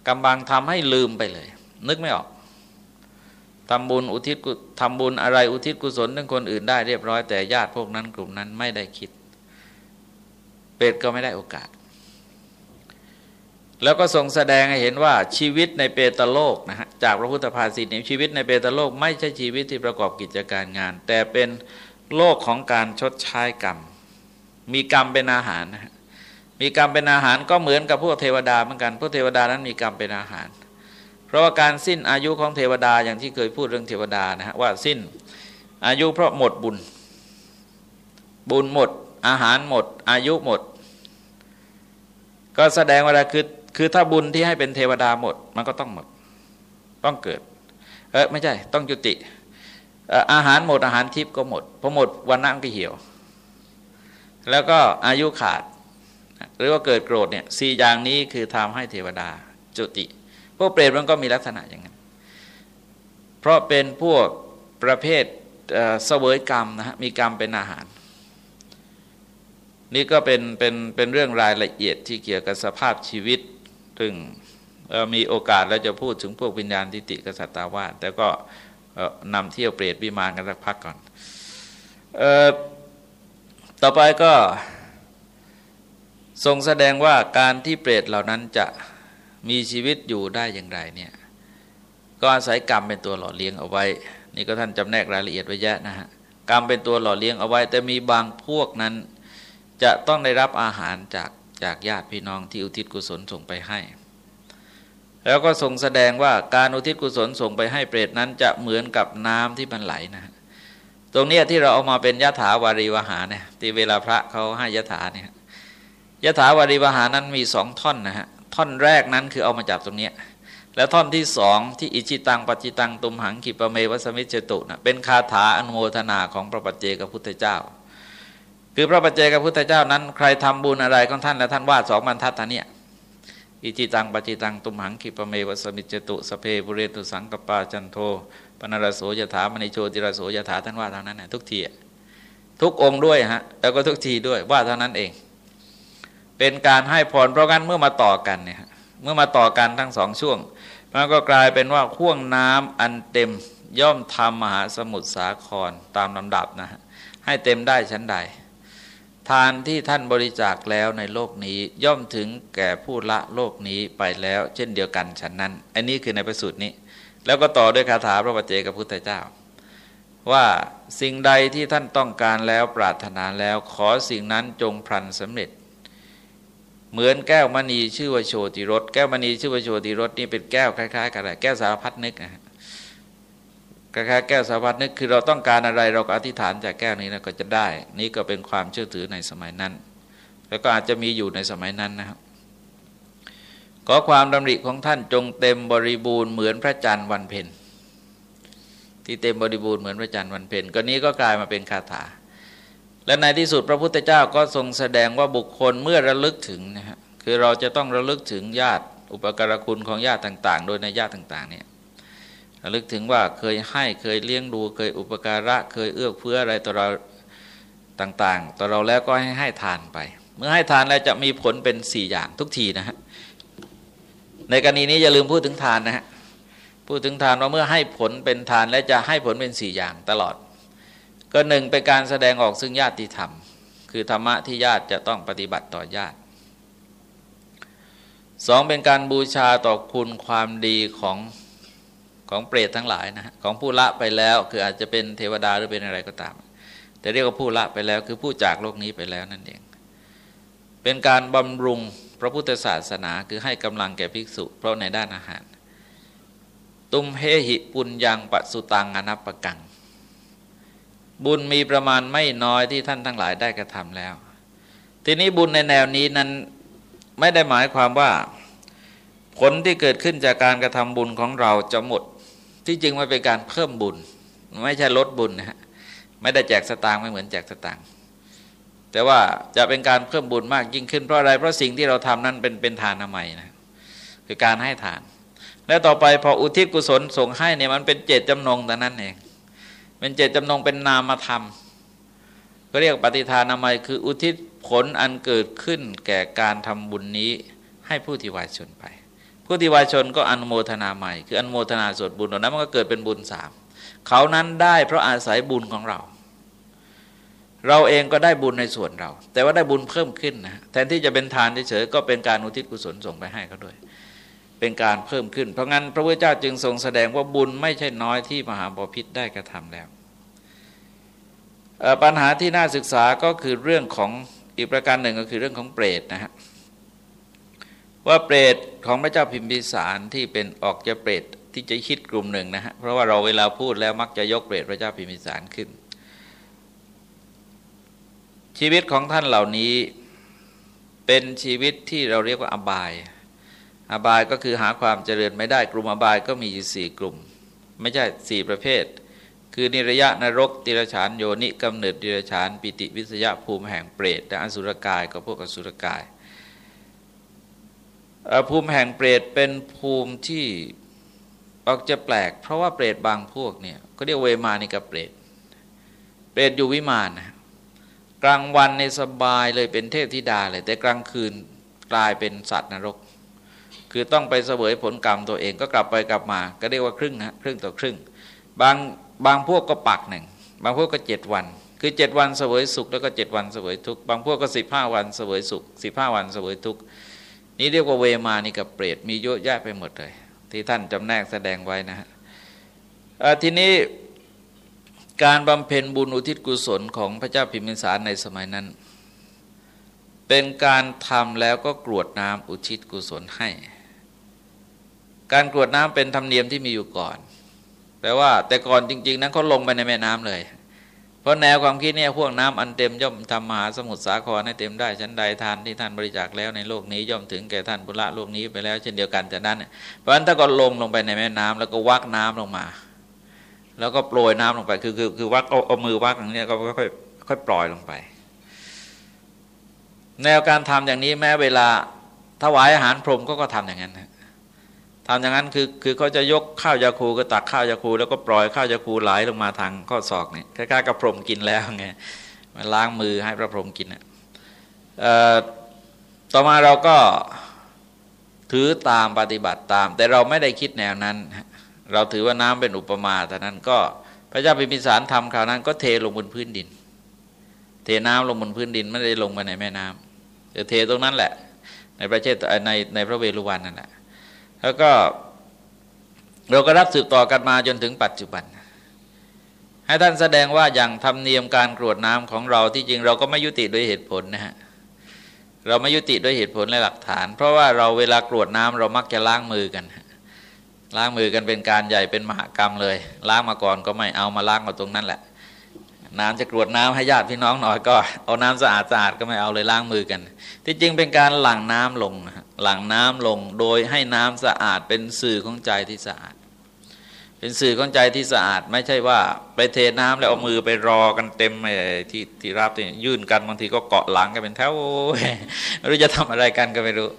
กำบังทำให้ลืมไปเลย นึกไม่ออกทำบุญอุทิศทำบุญอะไรอุทิศกุศลถึงคนอื่นได้เรียบร้อยแต่ญาติพวกนั้นกลุ่มนั้นไม่ได้คิด เปรตก็ไม่ได้โอกาส แล้วก็ทรงแสดงให้เห็นว่าชีวิตในเปตโลกนะฮะจากพระพุทธภาษิตนี้ชีวิตในเปตโลก ไม่ใช่ชีวิตที่ประกอบกิจการงาน แต่เป็น โลกของการชดใช้กรรม มีกรรมเป็นอาหารนะมีกรรมเป็นอาหารก็เหมือนกับพวกเทวดาเหมือนกันพวกเทวดานั้นมีกรรมเป็นอาหาร เพราะว่าการสิ้นอายุของเทวดาอย่างที่เคยพูดเรื่องเทวดานะฮะว่าสิ้นอายุเพราะหมดบุญ บุญหมด อาหารหมด อายุหมด ก็แสดงว่าคือคือถ้าบุญที่ให้เป็นเทวดาหมด มันก็ต้องหมด ต้องเกิด เออไม่ใช่ ต้องจุติ อาหารหมดอาหารทิพย์ก็หมดพอหมดวันนั้นก็เหี่ยว แล้วก็อายุขาด หรือว่าเกิดโกรธเนี่ยสี่อย่างนี้คือทำให้เทวดาจุติ พวกเปรตมันก็มีลักษณะอย่างนั้น เพราะเป็นพวกประเภทเสวยกรรมนะฮะมีกรรมเป็นอาหาร นี่ก็เป็นเป็นเป็นเรื่องรายละเอียดที่เกี่ยวกับสภาพชีวิตซึ่งมีโอกาสแล้วจะพูดถึงพวกวิญญาณทิติกษัตริย์วาดแต่ก็ นำเที่ยวเปรตวิมานกันสักพักก่อนต่อไปก็ ทรงแสดงว่าการที่เปรตเหล่านั้นจะมีชีวิตอยู่ได้อย่างไรเนี่ยก็อาศัยกรรมเป็นตัวหล่อเลี้ยงเอาไว้ นี่ก็ท่านจำแนกรายละเอียดไว้แยะนะฮะกรรมเป็นตัวหล่อเลี้ยงเอาไว้ แต่มีบางพวกนั้น จะต้องได้รับอาหารจากจากญาติพี่น้องที่อุทิศกุศลส่งไปให้ แล้วก็ทรงแสดงว่าการอุทิศกุศลส่งไปให้เปรตนั้นจะเหมือนกับน้ำที่มันไหลนะ ตรงนี้ที่เราเอามาเป็นยะถาวารีวหาเนี่ยที่เวลาพระเขาให้ยะถาเนี่ยยะถาวารีวหานั้นมีสองท่อนนะฮะท่อนแรกนั้นคือเอามาจากตรงเนี้ยแล้วท่อนที่สองที่อิจิตังปัจิตังตุมหังกิปเมวัสมิจตุนะเป็นคาถาอนุโมทนาของพระปัจเจกพุทธเจ้า คือพระปัจเจกพุทธเจ้านั้น ใครทำบุญอะไรของท่านแล้วท่านวาดสองบรรทัดท่านเนี่ย อิจิตังปจิตังตุมหังคิปเมวสมิจตุสเพบุเรตุสังกปาจันโทปนรโสยถามณิโชติรโสยถาท่านว่าเท่านั้นนะทุกทีทุกองค์ด้วยฮะแล้วก็ทุกทีด้วยว่าเท่านั้นเอง เป็นการให้พรเพราะงั้นเมื่อมาต่อกันเนี่ยเมื่อมาต่อกันทั้งสองช่วงมันก็กลายเป็นว่าข่วงน้ำอันเต็มย่อมทำมหาสมุทรสาครตามลำดับนะฮะให้เต็มได้ชั้นใด ทานที่ท่านบริจาคแล้วในโลกนี้ย่อมถึงแก่ผู้ละโลกนี้ไปแล้ว เช่นเดียวกันฉันนั้น อันนี้คือในประสูตรนี้ แล้วก็ต่อด้วยคาถาพระปเจกับพุทธเจ้า ว่าสิ่งใดที่ท่านต้องการแล้วปรารถนาแล้วขอสิ่งนั้นจงพลันสำเร็จ เหมือนแก้วมณีชื่อว่าโชติรสแก้วมณีชื่อว่าโชติรสนี่เป็นแก้วคล้ายๆกันแหละแก้วสารพัดนึกนะ คล้ายๆแก้วสาวัตนึกคือเราต้องการอะไรเราก็อธิษฐานจากแก้วนี้นะก็จะได้ นี่ก็เป็นความเชื่อถือในสมัยนั้น แล้วก็อาจจะมีอยู่ในสมัยนั้นนะครับขอความดำริของท่านจงเต็มบริบูรณ์เหมือนพระจันทร์วันเพ็ญที่เต็มบริบูรณ์เหมือนพระจันทร์วันเพ็ญก็นี้ก็กลายมาเป็นคาถา และในที่สุดพระพุทธเจ้าก็ทรงแสดงว่าบุคคลเมื่อระลึกถึงนะฮะคือเราจะต้องระลึกถึงญาติอุปการคุณของญาติต่าง ๆ โดยในญาติต่าง ๆ เนี่ย ระลึกถึงว่าเคยให้เคยเลี้ยงดูเคยอุปการะเคยเอื้อเฟื้ออะไรต่อเราต่างๆ ต่อเราแล้วก็ให้ให้ทานไป เมื่อให้ทานแล้วจะมีผลเป็น 4 อย่างทุกทีนะฮะในกรณีนี้อย่าลืมพูดถึงทานนะฮะพูดถึงทานว่าเมื่อให้ผลเป็นทานและจะให้ผลเป็น 4 อย่างตลอด ก็หนึ่งเป็นการแสดงออกซึ่งญาติธรรม คือธรรมะที่ญาติจะต้องปฏิบัติต่อญาติสองเป็นการบูชาต่อคุณความดีของ ของเปรตทั้งหลายนะของผู้ละไปแล้วคืออาจจะเป็นเทวดาหรือเป็นอะไรก็ตาม แต่เรียกว่าผู้ละไปแล้วคือผู้จากโลกนี้ไปแล้วนั่นเอง เป็นการบำรุงพระพุทธศาสนาคือให้กำลังแก่ภิกษุ เพราะในด้านอาหาร ตุมเพหิปุญญังปัสุตังอนัปปกัง บุญมีประมาณไม่น้อยที่ท่านทั้งหลายได้กระทำแล้ว ทีนี้บุญในแนวนี้นั้นไม่ได้หมายความว่า ผลที่เกิดขึ้นจากการกระทำบุญของเราจะหมด ที่จริงมันเป็นการเพิ่มบุญ ไม่ใช่ลดบุญนะฮะไม่ได้แจกสตางค์ไม่เหมือนแจกสตางค์แต่ว่าจะเป็นการเพิ่มบุญมากยิ่งขึ้นเพราะอะไรเพราะสิ่งที่เราทำนั้นเป็นเป็นทานอมัยนะคือการให้ทาน และต่อไปพออุทิศกุศลส่งให้เนี่ยมันเป็นเจตจำนงแต่นั้นเอง เป็นเจตจำนงเป็นนามธรรมก็เรียกปฏิทานอมัยคืออุทิศผลอันเกิดขึ้นแก่การทำบุญนี้ให้ผู้ที่วายชนไป ผู้ที่วายชนก็อนุโมทนาใหม่ คืออนุโมทนาส่วนบุญตรงนั้นมันก็เกิดเป็นบุญสามเขานั้นได้เพราะอาศัยบุญของเรา เราเองก็ได้บุญในส่วนเรา แต่ว่าได้บุญเพิ่มขึ้นนะแทนที่จะเป็นทานเฉยๆก็เป็นการอุทิศกุศลส่งไปให้เขาด้วย เป็นการเพิ่มขึ้น เพราะงั้นพระพุทธเจ้าจึงทรงแสดงว่าบุญไม่ใช่น้อยที่มหาบพิษได้กระทำแล้วปัญหาที่น่าศึกษาก็คือเรื่องของอีกประการหนึ่งก็คือเรื่องของเปรตนะฮะ ว่าเปรตของพระเจ้าพิมพิสารที่เป็นออกจะเปรตที่จะคิดกลุ่มหนึ่งนะฮะเพราะว่าเราเวลาพูดแล้วมักจะยกเปรตพระเจ้าพิมพิสารขึ้น ชีวิตของท่านเหล่านี้เป็นชีวิตที่เราเรียกว่าอบาย อบายก็คือหาความเจริญไม่ได้กลุ่มอบายก็มีอยู่สี่กลุ่ม ไม่ใช่สี่ประเภท คือนิระยะนรกติรฉานโยนิกำเนิดติรฉานปิติวิสยะภูมิแห่งเปรตและอสุรกายก็พวกอสุรกาย ภูมิแห่งเปรตเป็นภูมิที่ออกจะแปลก เพราะว่าเปรตบางพวกเนี่ยก็เรียกเวมานิกับเปรตเปรตอยู่วิมานนะกลางวันในสบายเลยเป็นเทพธิดาเลย แต่กลางคืนกลายเป็นสัตว์นรก คือต้องไปเสวยผลกรรมตัวเองก็กลับไปกลับมา ก็เรียกว่าครึ่งนะครึ่งต่อครึ่ง บางบางพวกก็ปักหนึ่งบางพวกก็เจ็ดวัน คือเจ็ดวันเสวยสุขแล้วก็เจ็ดวันเสวยทุกข์บางพวกก็สิบห้าวันเสวยสุขสิบห้าวันเสวยทุกข์ นี่เรียกว่าเวมานี่กับเปรตมีเยอะแยะไปหมดเลย ที่ท่านจำแนกแสดงไว้นะฮะทีนี้การบำเพ็ญบุญอุทิศกุศลของพระเจ้าพิมพิสารในสมัยนั้น เป็นการทำแล้วก็กรวดน้ำอุทิศกุศลให้ การกรวดน้ำเป็นธรรมเนียมที่มีอยู่ก่อนแปลว่าแต่ก่อนจริง ๆ นั้นเขาลงไปในแม่น้ำเลย เพราะแนวความคิดเนี่ยพวกน้ำอันเต็มย่อมทำมหาสมุทรสาครให้เต็มได้ชั้นใดทานที่ท่านบริจาคแล้วในโลกนี้ย่อมถึงแก่ท่านบุระโลกนี้ไปแล้วเช่นเดียวกันจากนั้นเพราะฉะนั้นถ้าก็ลงลงไปในแม่น้ำแล้วก็วักน้ำลงมา แล้วก็โปรยน้ำลงไปคือคือคือวักเอาเอามือวักอย่างนี้ก็ค่อยค่อยปล่อยลงไป แนวการทำอย่างนี้แม้เวลาถวายอาหารพรหมก็ก็ทำอย่างนั้นนะ ทำอย่างนั้นคือคือเขาจะยกข้าวยาคูก็ตักข้าวยาคู แล้วก็ปล่อยข้าวยาคูไหลลงมาทางข้อศอกเนี่ยคล้ายๆกับพรมกินแล้วไงมาล้างมือให้พระพรหมกินต่อมาเราก็ถือตามปฏิบัติตาม แต่เราไม่ได้คิดแนวนั้น เราถือว่าน้ำเป็นอุปมาแต่นั้นก็พระเจ้าพิมพิสารทำคราวนั้น ก็เทลงบนพื้นดิน เทน้ำลงบนพื้นดินไม่ได้ลงไปในแม่น้ำแต่เทตรงนั้นแหละ ในประเทศในในพระเวรุวันนั่นแหละ แล้วก็เราก็รับสืบต่อกันมาจนถึงปัจจุบัน ให้ท่านแสดงว่าอย่างธรรมเนียมการกรวดน้ำของเราที่จริงเราก็ไม่ยุติด้วยเหตุผลนะฮะเราไม่ยุติด้วยเหตุผลและหลักฐาน เพราะว่าเราเวลากรวดน้ำเรามักจะล้างมือกัน ล้างมือกันเป็นการใหญ่เป็นมหากรรมเลย ล้างมาก่อนก็ไม่เอามาล้างมาตรงนั้นแหละ น้ำจะกรวดน้ำให้ญาติพี่น้องหน่อยก็เอาน้ำสะอาดสะอาดก็ไม่เอาเลยล้างมือกัน ที่จริงเป็นการหลั่งน้ำลง หลั่งน้ำลงโดยให้น้ำสะอาดเป็นสื่อของใจที่สะอาด เป็นสื่อของใจที่สะอาด ไม่ใช่ว่า ไปเทน้ำแล้วเอามือไปรอกันเต็มที่ที่รับที่ยื่นกันบางทีก็เกาะหลังกันเป็นแถวไม่รู้จะทำอะไรกันก็ไม่รู้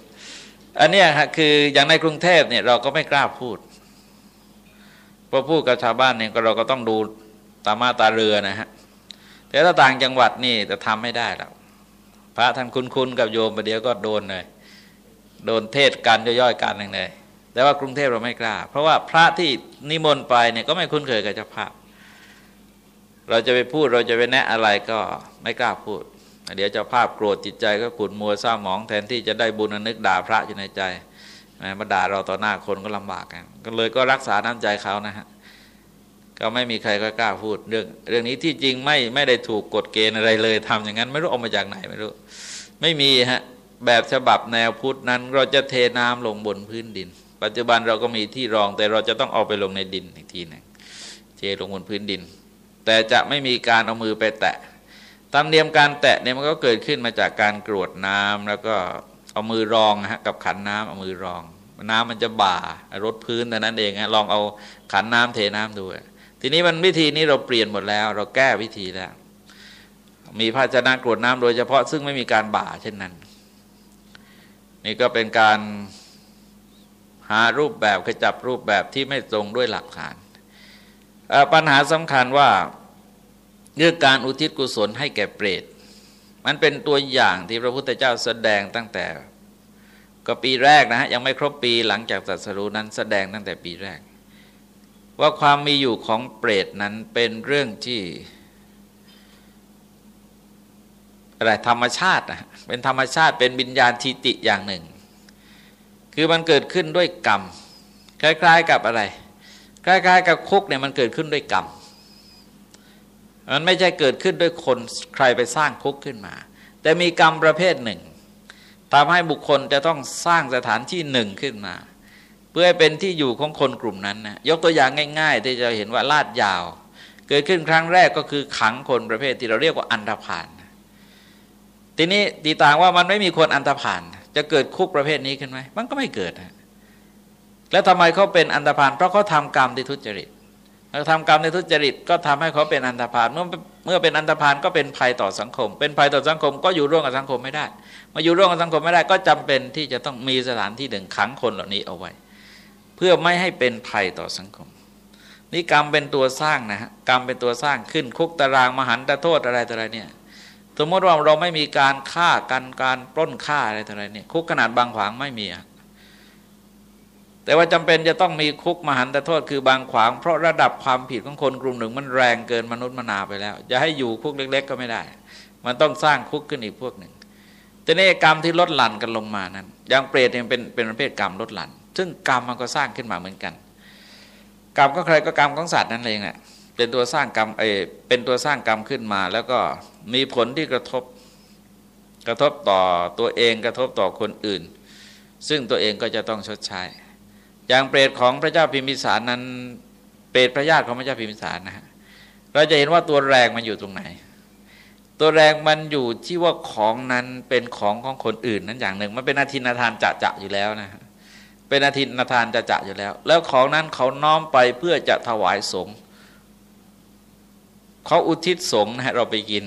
อันนี้คืออย่างในกรุงเทพเนี่ยเราก็ไม่กล้าพูดพอพูดกับชาวบ้านเนี่ยเราก็ต้องดูตามาตาเรือนะฮะแต่ถ้าต่างจังหวัดนี่จะทำไม่ได้แล้วพระท่านคุ้นๆกับโยมประเดี๋ยวก็โดนเลย โดนเทศกันย่อยๆกันหนึ่งเลยแต่ว่ากรุงเทพเราไม่กล้า เพราะว่าพระที่นิมนต์ไปเนี่ยก็ไม่คุ้นเคยกับเจ้าภาพ เราจะไปพูดเราจะไปแนะอะไรก็ไม่กล้าพูด เดี๋ยวเจ้าภาพโกรธจิตใจก็ขุนมัวเศร้าหมองแทนที่จะได้บุญนึกด่าพระอยู่ในใจมาด่าเราต่อหน้าคนก็ลำบากกันก็เลยก็รักษาน้ำใจเขานะฮะก็ไม่มีใครก็กล้าพูดเรื่อง เรื่องนี้ที่จริงไม่ไม่ได้ถูกกฎเกณฑ์อะไรเลยทำอย่างนั้น ไม่รู้ออกมาจากไหนไม่รู้ ไม่มีฮะ แบบฉบับแนวพุทธนั้น เราจะเทน้ำลงบนพื้นดิน ปัจจุบันเราก็มีที่รองแต่เราจะต้องเอาไปลงในดินอีกทีหนึ่งเทลงบนพื้นดิน แต่จะไม่มีการเอามือไปแตะตามเนียมการแตะเนี่ยมันก็เกิดขึ้นมาจากการกรวดน้ำแล้วก็เอามือรองฮะกับขันน้ำเอามือรอง น้ำมันจะบ่ารดพื้นแต่นั้นเองฮะลองเอาขันน้ำเทน้ำดูทีนี้มันวิธีนี้เราเปลี่ยนหมดแล้ว เราแก้วิธีแล้ว มีภาชนะกรวดน้ำโดยเฉพาะซึ่งไม่มีการบ่าเช่นนั้น นี่ก็เป็นการหารูปแบบขจับรูปแบบที่ไม่ตรงด้วยหลักฐาน ปัญหาสำคัญว่าเรื่องการอุทิศกุศลให้แก่เปรต มันเป็นตัวอย่างที่พระพุทธเจ้าแสดงตั้งแต่ ก็ปีแรกนะฮะยังไม่ครบปีหลังจากตรัสรู้นั้นแสดงตั้งแต่ปีแรก ว่าความมีอยู่ของเปรตนั้นเป็นเรื่องที่ อะไรธรรมชาตินะเป็นธรรมชาติเป็นบิญญาณทิติอย่างหนึ่ง คือมันเกิดขึ้นด้วยกรรม คล้ายๆกับอะไร คล้ายๆ กับคุกเนี่ยมันเกิดขึ้นด้วยกรรม มันไม่ใช่เกิดขึ้นด้วยคนใครไปสร้างคุกขึ้นมา แต่มีกรรมประเภทหนึ่งทำให้บุคคลจะต้องสร้างสถานที่หนึ่งขึ้นมา เพื่อเป็นที่อยู่ของคนกลุ่มนั้นนะยกตัวอย่างง่าย ๆ ที่จะเห็นว่าลาดยาว เกิดขึ้นครั้งแรกก็คือขังคนประเภทที่เราเรียกว่าอันธพาล ทีนี้ตีต่างว่ามันไม่มีคนอันธพาลจะเกิดคุกประเภทนี้ขึ้นไหมมันก็ไม่เกิดนะแล้วทำไมเขาเป็นอันธพาลเพราะเขาทำกรรมที่ทุจริตเขาทำกรรมในทุจริตก็ทำให้เขาเป็นอันธพาลเมื่อเมื่อเป็นอันธพาลก็เป็นภัยต่อสังคม เป็นภัยต่อสังคม ก็อยู่ร่วมกับสังคมไม่ได้ มาอยู่ร่วมกับสังคมไม่ได้ ก็จำเป็นที่จะต้องมีสถานที่หนึ่งขังคนเหล่านี้เอาไว้ เพื่อไม่ให้เป็นภัยต่อสังคม นี่กรรมเป็นตัวสร้างนะฮะกรรมเป็นตัวสร้างขึ้นคุกตารางมหันตโทษอะไรต่ออะไรเนี่ย สมมติว่าเราไม่มีการฆ่ากันการปล้นฆ่าอะไรต่ออะไรเนี่ยคุกขนาดบางขวางไม่มีแต่ว่าจำเป็นจะต้องมีคุกมหันตโทษคือบางขวาง เพราะระดับความผิดของคนกลุ่มหนึ่ง มันแรงเกินมนุษย์มนาไปแล้ว จะให้อยู่คุกเล็ก ๆ ก็ไม่ได้ มันต้องสร้างคุกขึ้นอีกพวกหนึ่งแต่ในกรรมที่ลดหลั่นกันลงมานั้นอย่างเปรตเนี่ยเป็นเป็นประเภทกรรมลดหลั่น ซึ่งกรรมมันก็สร้างขึ้นมาเหมือนกัน กรรมก็ใครก็กรรมของสัตว์นั่นเองแหละ เป็นตัวสร้างกรรมเอเป็นตัวสร้างกรรมขึ้นมา แล้วก็มีผลที่กระทบกระทบต่อตัวเองกระทบต่อคนอื่น ซึ่งตัวเองก็จะต้องชดใช้ อย่างเปรตของพระเจ้าพิมพิสารนั้น เปรตพระญาติของพระเจ้าพิมพิสารนะฮะเราจะเห็นว่าตัวแรงมันอยู่ตรงไหน ตัวแรงมันอยู่ที่ว่าของนั้นเป็นของของคนอื่นนั้นอย่างหนึ่ง มันเป็นอาทินาทานจะจะอยู่แล้วนะเป็นอาทินาทานจะจะอยู่แล้ว แล้วของนั้นเขาน้อมไปเพื่อจะถวายสงฆ์ เขาอุทิศสงฆ์ให้เราไปกิน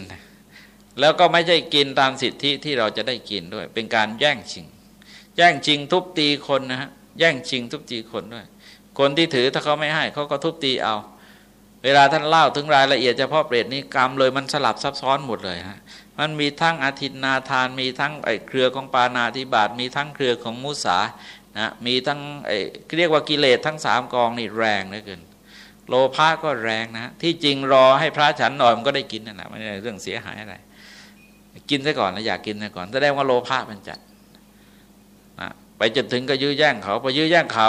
แล้วก็ไม่ใช่กินตามสิทธิที่เราจะได้กินด้วย เป็นการแย่งชิง แย่งชิงทุบตีคนนะฮะแย่งชิงทุบตีคนด้วย คนที่ถือถ้าเขาไม่ให้เขาก็ทุบตีเอา เวลาท่านเล่าถึงรายละเอียดเฉพาะเปรตนี้กรรมเลยมันสลับซับซ้อนหมดเลยฮะมันมีทั้งอาทิตนาทาน มีทั้งไอ้เครือของปานาธิบาตมีทั้งเครือของมุสานะมีทั้งไอ้เรียกว่ากิเลสทั้งสามกองนี่แรงเหลือเกิน โลภะก็แรงนะ ที่จริงรอให้พระฉันหน่อยมันก็ได้กินนั่นแหละไม่ได้เรื่องเสียหายอะไร กินซะก่อนนะอยากกินซะก่อนแสดงว่าโลภะมันจัดนะไปจนถึงก็ยื้อแย่งเขาพอยื้อแย่งเขา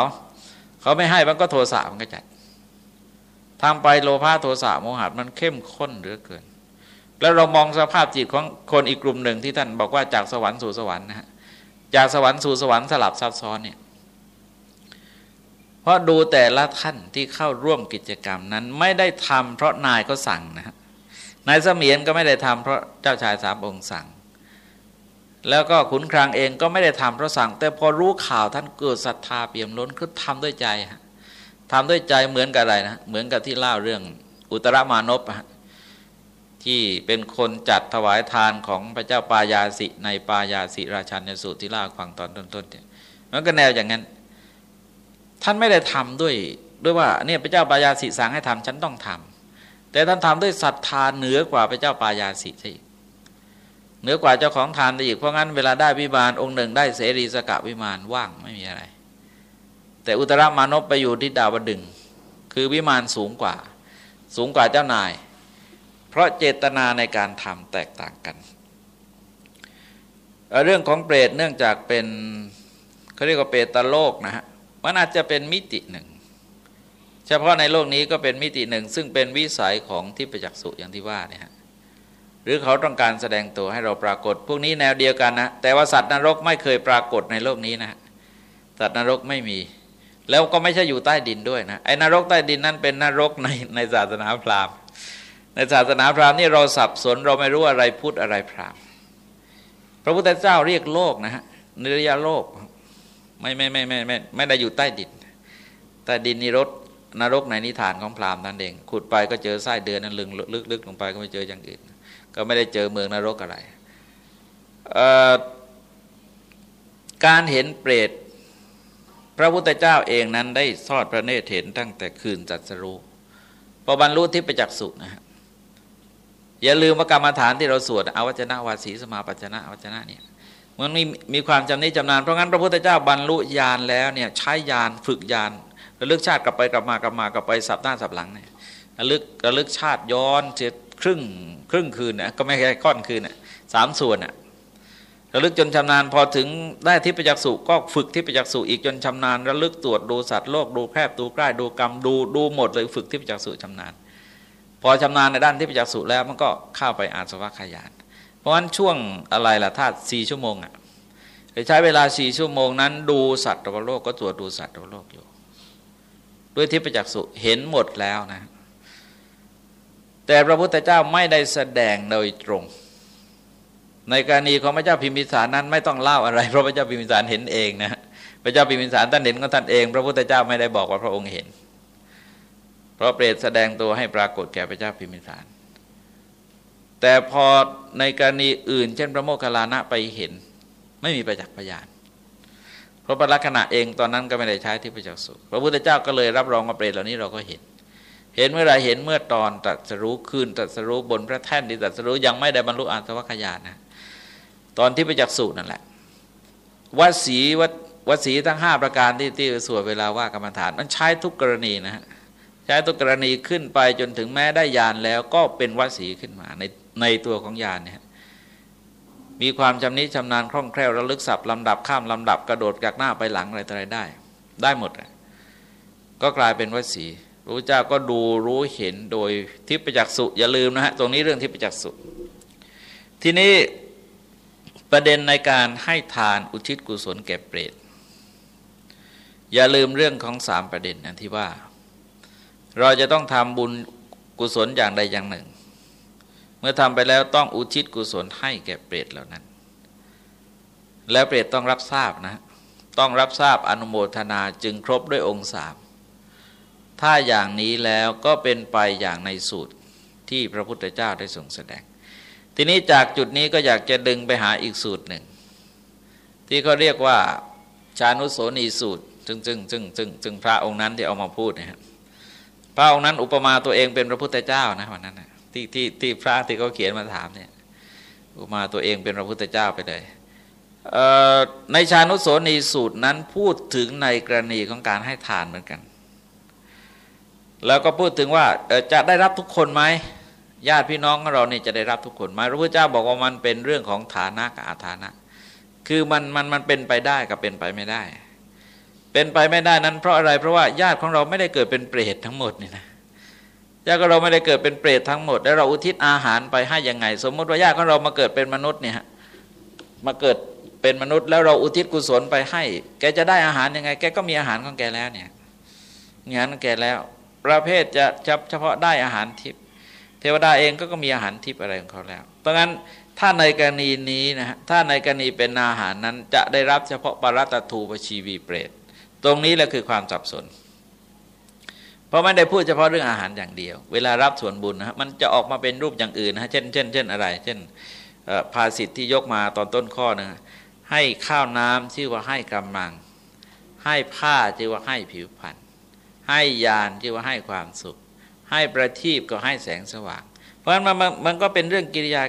เขาไม่ให้มันก็โทสะมันก็จัดทำไปโลภะโทสะโมหะมันเข้มข้นเหลือเกิน แล้วเรามองสภาพจิตของคนอีกกลุ่มหนึ่งที่ท่านบอกว่าจากสวรรค์สู่สวรรค์นะฮะจากสวรรค์สู่สวรรค์สลับซับซ้อนเนี่ย เพราะดูแต่ละท่านที่เข้าร่วมกิจกรรมนั้นไม่ได้ทำเพราะนายก็สั่งนะ นายเสมียนก็ไม่ได้ทำเพราะเจ้าชายสามองค์สั่ง แล้วก็ขุนคลังเองก็ไม่ได้ทำเพราะสั่ง แต่พอรู้ข่าวท่านเกิดศรัทธาเปี่ยมล้นคือทำด้วยใจฮะททำด้วยใจเหมือนกับอะไรนะ เหมือนกับที่เล่าเรื่องอุตรมานพที่เป็นคนจัดถวายทานของพระเจ้าปายาสิในปายาสิราชันในสูตรที่เล่าฟังตอนต้นๆเนี่ยมันก็แนวอย่างนั้น ท่านไม่ได้ทำด้วยด้วยว่าเนี่ยพระเจ้าปายาสิสั่งให้ทำฉันต้องทำแต่ท่านทำด้วยศรัทธาเหนือกว่าพระเจ้าปายาสิใช่เหนือกว่าเจ้าของทานอีกเพราะงั้นเวลาได้วิมานองค์หนึ่งได้เสรีสกะวิมานว่างไม่มีอะไร แต่อุตรามานพไปอยู่ที่ดาวดึง คือวิมานสูงกว่า สูงกว่าเจ้านาย เพราะเจตนาในการทำแตกต่างกัน เรื่องของเปรตเนื่องจากเป็นเขาเรียกว่าเปรตโลกนะฮะ มันอาจจะเป็นมิติหนึ่ง เฉพาะในโลกนี้ก็เป็นมิติหนึ่ง ซึ่งเป็นวิสัยของที่ประจักษ์สุอย่างที่ว่าเนี่ยหรือเขาต้องการแสดงตัวให้เราปรากฏ พวกนี้แนวเดียวกันนะแต่ว่าสัตว์นรกไม่เคยปรากฏในโลกนี้นะสัตว์นรกไม่มี แล้วก็ไม่ใช่อยู่ใต้ดินด้วยนะไอ้นรกใต้ดินนั่นเป็นนรกในในศาสนาพราหมณ์ในศาสนาพราหมณ์นี่เราสับสนเราไม่รู้อะไรพุทธอะไรพราหมณ์พระพุทธเจ้าเรียกโลกนะฮะนิรยาโลก ไม่ไม่ไม่ไม่ไม่ไม่ได้อยู่ใต้ดินใต้ดินนิรกนรกในนิทานของพราหมณ์นั่นเอง ขุดไปก็เจอไส้เดือนนั้นลึกลึกลึกลงไปก็ไม่เจออย่างอื่น ก็ไม่ได้เจอเมืองนรกอะไร การเห็นเปรตพระพุทธเจ้าเองนั้นได้ทอดพระเนตรเห็นตั้งแต่คืนจัดสรู้พอบรรลุที่ประจักษ์สุนะฮะอย่าลืมว่ากรรมฐานที่เราสวดอวัจนะวาสีสมาปัจนะอวัจนะเนี่ย มันมีมีความจำนี้จำนานเพราะงั้นพระพุทธเจ้าบรรลุญาณแล้วเนี่ยใช้ญาณฝึกญาณระลึกชาติกลับไปกลับมากลับมากลับไปสับหน้าสับหลังเนี่ยระลึกระลึกชาติย้อนเจ็ดครึ่งครึ่งคืนนะก็ไม่แค่ค่อนคืนนะสามส่วนนะระลึกจนชำนาญพอถึงได้ทิพยจักษุก็ฝึกทิพยจักษุอีกจนชำนาญระลึกตรวจดูสัตว์โลกดูแคบดูใกล้ดูกรรมดูดูหมดเลยฝึกทิพยจักษุชำนาญ พอชำนาญในด้านทิพยจักษุแล้วมันก็เข้าไปอาสวะขยาน เพราะฉะนั้นช่วงอะไรล่ะถ้าสี่ชั่วโมงอะใช้เวลาสี่ชั่วโมงนั้น ดูสัตว์โลกก็ตรวจดูสัตว์โลกอยู่ ด้วยทิพยจักษุเห็นหมดแล้วนะ แต่พระพุทธเจ้าไม่ได้แสดงโดยตรง ในกรณีของพระเจ้าพิมพิสารนั้นไม่ต้องเล่าอะไรเพราะพระเจ้าพิมพิสารเห็นเองนะพระเจ้าพิมพิสารท่านเห็นของท่านเอง พระพุทธเจ้าไม่ได้บอกว่าพระองค์เห็น เพราะเปรตแสดงตัวให้ปรากฏแก่พระเจ้าพิมพิสาร แต่พอในกรณีอื่น เช่น พระโมคคัลลานะไปเห็น ไม่มีประจักษ์พยานเพราะพระลักษณะเองตอนนั้นก็ไม่ได้ใช้ที่ประจักษ์สุพระพุทธเจ้าก็เลยรับรองว่าเปรตเหล่านี้เราก็เห็น เห็นเมื่อไรเห็นเมื่อตอนตัดสรู้คืนตัดสรู้บนพระแท่นที่ตัดสรู้ยังไม่ได้บรรลุอาสวัคยานนะตอนที่ไปจักษ์สูนั่นแหละวัดสีวัดวัดสีทั้งห้าประการที่ที่สวดเวลาว่ากรรมฐานมันใช้ทุกกรณีนะฮะใช้ทุกกรณีขึ้นไปจนถึงแม้ได้ยานแล้วก็เป็นวัดสีขึ้นมาใน ในตัวของยานเนี่ยมีความชำนิชำนาญคล่องแคล่วระลึกสับลำดับข้ามลำดับกระโดดจากหน้าไปหลังอะไรต่ออะไรได้ ได้หมด ก็กลายเป็นวสีพระพุทธเจ้าก็ดูรู้เห็นโดยทิพยจักษุอย่าลืมนะฮะตรงนี้เรื่องทิพยจักษุทีนี้ประเด็นในการให้ทานอุทิศกุศลแก่เปรตอย่าลืมเรื่องของสามประเด็นนะที่ว่า เราจะต้องทำบุญกุศลอย่างใดอย่างหนึ่ง เมื่อทำไปแล้วต้องอุทิศกุศลให้แก่เปรตเหล่านั้น แล้วเปรตต้องรับทราบนะ ต้องรับทราบอนุโมทนาจึงครบด้วยองค์สามถ้าอย่างนี้แล้วก็เป็นไปอย่างในสูตรที่พระพุทธเจ้าได้ทรงแสดง ทีนี้จากจุดนี้ก็อยากจะดึงไปหาอีกสูตรหนึ่ง ที่เขาเรียกว่าชานุโสนีสูตรจึงจึงจึงจึงจึงพระองค์นั้นที่เอามาพูดนะครับพระองค์นั้นอุปมาตัวเองเป็นพระพุทธเจ้านะวันนั้นนะ ที่ที่ที่พระที่เขาเขียนมาถามเนี่ยอุมาตัวเองเป็นพระพุทธเจ้าไปเลยในชานุโสนีสูตรนั้นพูดถึงในกรณีของการให้ทานเหมือนกัน แล้วก็พูดถึงว่าจะได้รับทุกคนไหมญาติพี่น้องของเราเนี่ยจะได้รับทุกคนไหมพระพุทธเจ้าบอกว่ามันเป็นเรื่องของฐานะกับอาฐานะ คือมันมันมันเป็นไปได้กับเป็นไปไม่ได้ เป็นไปไม่ได้นั้นเพราะอะไรเพราะว่าญาติของเราไม่ได้เกิดเป็นเปรตทั้งหมดนี่นะ ญาติของเราไม่ได้เกิดเป็นเปรตทั้งหมด แล้วเราอุทิศอาหารไปให้ยังไง สมมติว่าญาติของเรามาเกิดเป็นมนุษย์เนี่ยมาเกิดเป็นมนุษย์ แล้วเราอุทิศกุศลไปให้ แกจะได้อาหารยังไง แกก็มีอาหารของแกแล้วเนี่ยงานของแกแล้ว ประเภทจะเฉพาะได้อาหารทิพย์เทวดาเองก็ก็มีอาหารทิพย์อะไรของเขาแล้วดังนั้นถ้าในกรณีนี้นะฮะถ้าในกรณีเป็นอาหารนั้นจะได้รับเฉพาะปรัตตูปชีวีเปรต ตรงนี้แหละคือความสับสน เพราะไม่ได้พูดเฉพาะเรื่องอาหารอย่างเดียว เวลารับส่วนบุญนะมันจะออกมาเป็นรูปอย่างอื่นนะเช่นเช่นเช่นอะไร เช่นภาสิทธิ์ที่ยกมาตอนต้นข้อนะให้ข้าวน้ำชื่อว่าให้กำลัง ให้ผ้าชื่อว่าให้ผิวพรรณให้ยานชื่อว่าให้ความสุข ให้ประทีปก็ให้แสงสว่าง เพราะฉะนั้นมันมันก็เป็นเรื่องกิริยา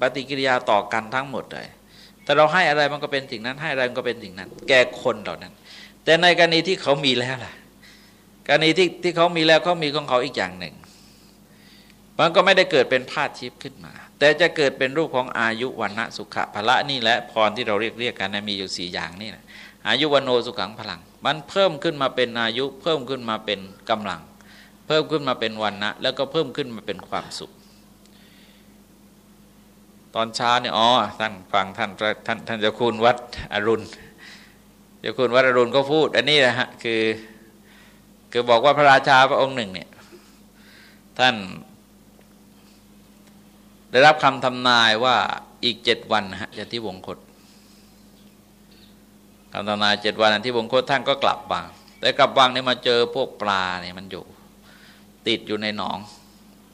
ปฏิกิริยาต่อกันทั้งหมดเลย แต่เราให้อะไรมันก็เป็นสิ่งนั้น ให้อะไรมันก็เป็นสิ่งนั้น แก่คนเหล่านั้น แต่ในกรณีที่เขามีแล้วล่ะ กรณีที่ที่เขามีแล้วเขามีของเขาอีกอย่างหนึ่ง มันก็ไม่ได้เกิดเป็นพาดชิพขึ้นมา แต่จะเกิดเป็นรูปของอายุวันณะสุขะพละนี่แหละพรที่เราเรียกเรียกกันนะมีอยู่สี่อย่างนี่นะอายุวันโนสุขังพลัง มันเพิ่มขึ้นมาเป็นอายุ เพิ่มขึ้นมาเป็นกำลัง เพิ่มขึ้นมาเป็นวันนะแล้วก็เพิ่มขึ้นมาเป็นความสุข ตอนเช้าเนี่ยอ๋อท่านฟังท่านท่านท่านเจ้าคุณวัดอรุณเจ้าคุณวัดอรุณก็พูด อันนี้นะฮะคือ คือบอกว่าพระราชาพระองค์หนึ่งเนี่ยท่าน ได้รับคำทำนายว่าอีกเจ็ดวันฮะจะที่วงคตคำทำนายเจ็ดวันที่วงคตท่านก็กลับวังแต่กลับวังเนี่ยมาเจอพวกปลาเนี่ยมันอยู่ ติดอยู่ในหนอง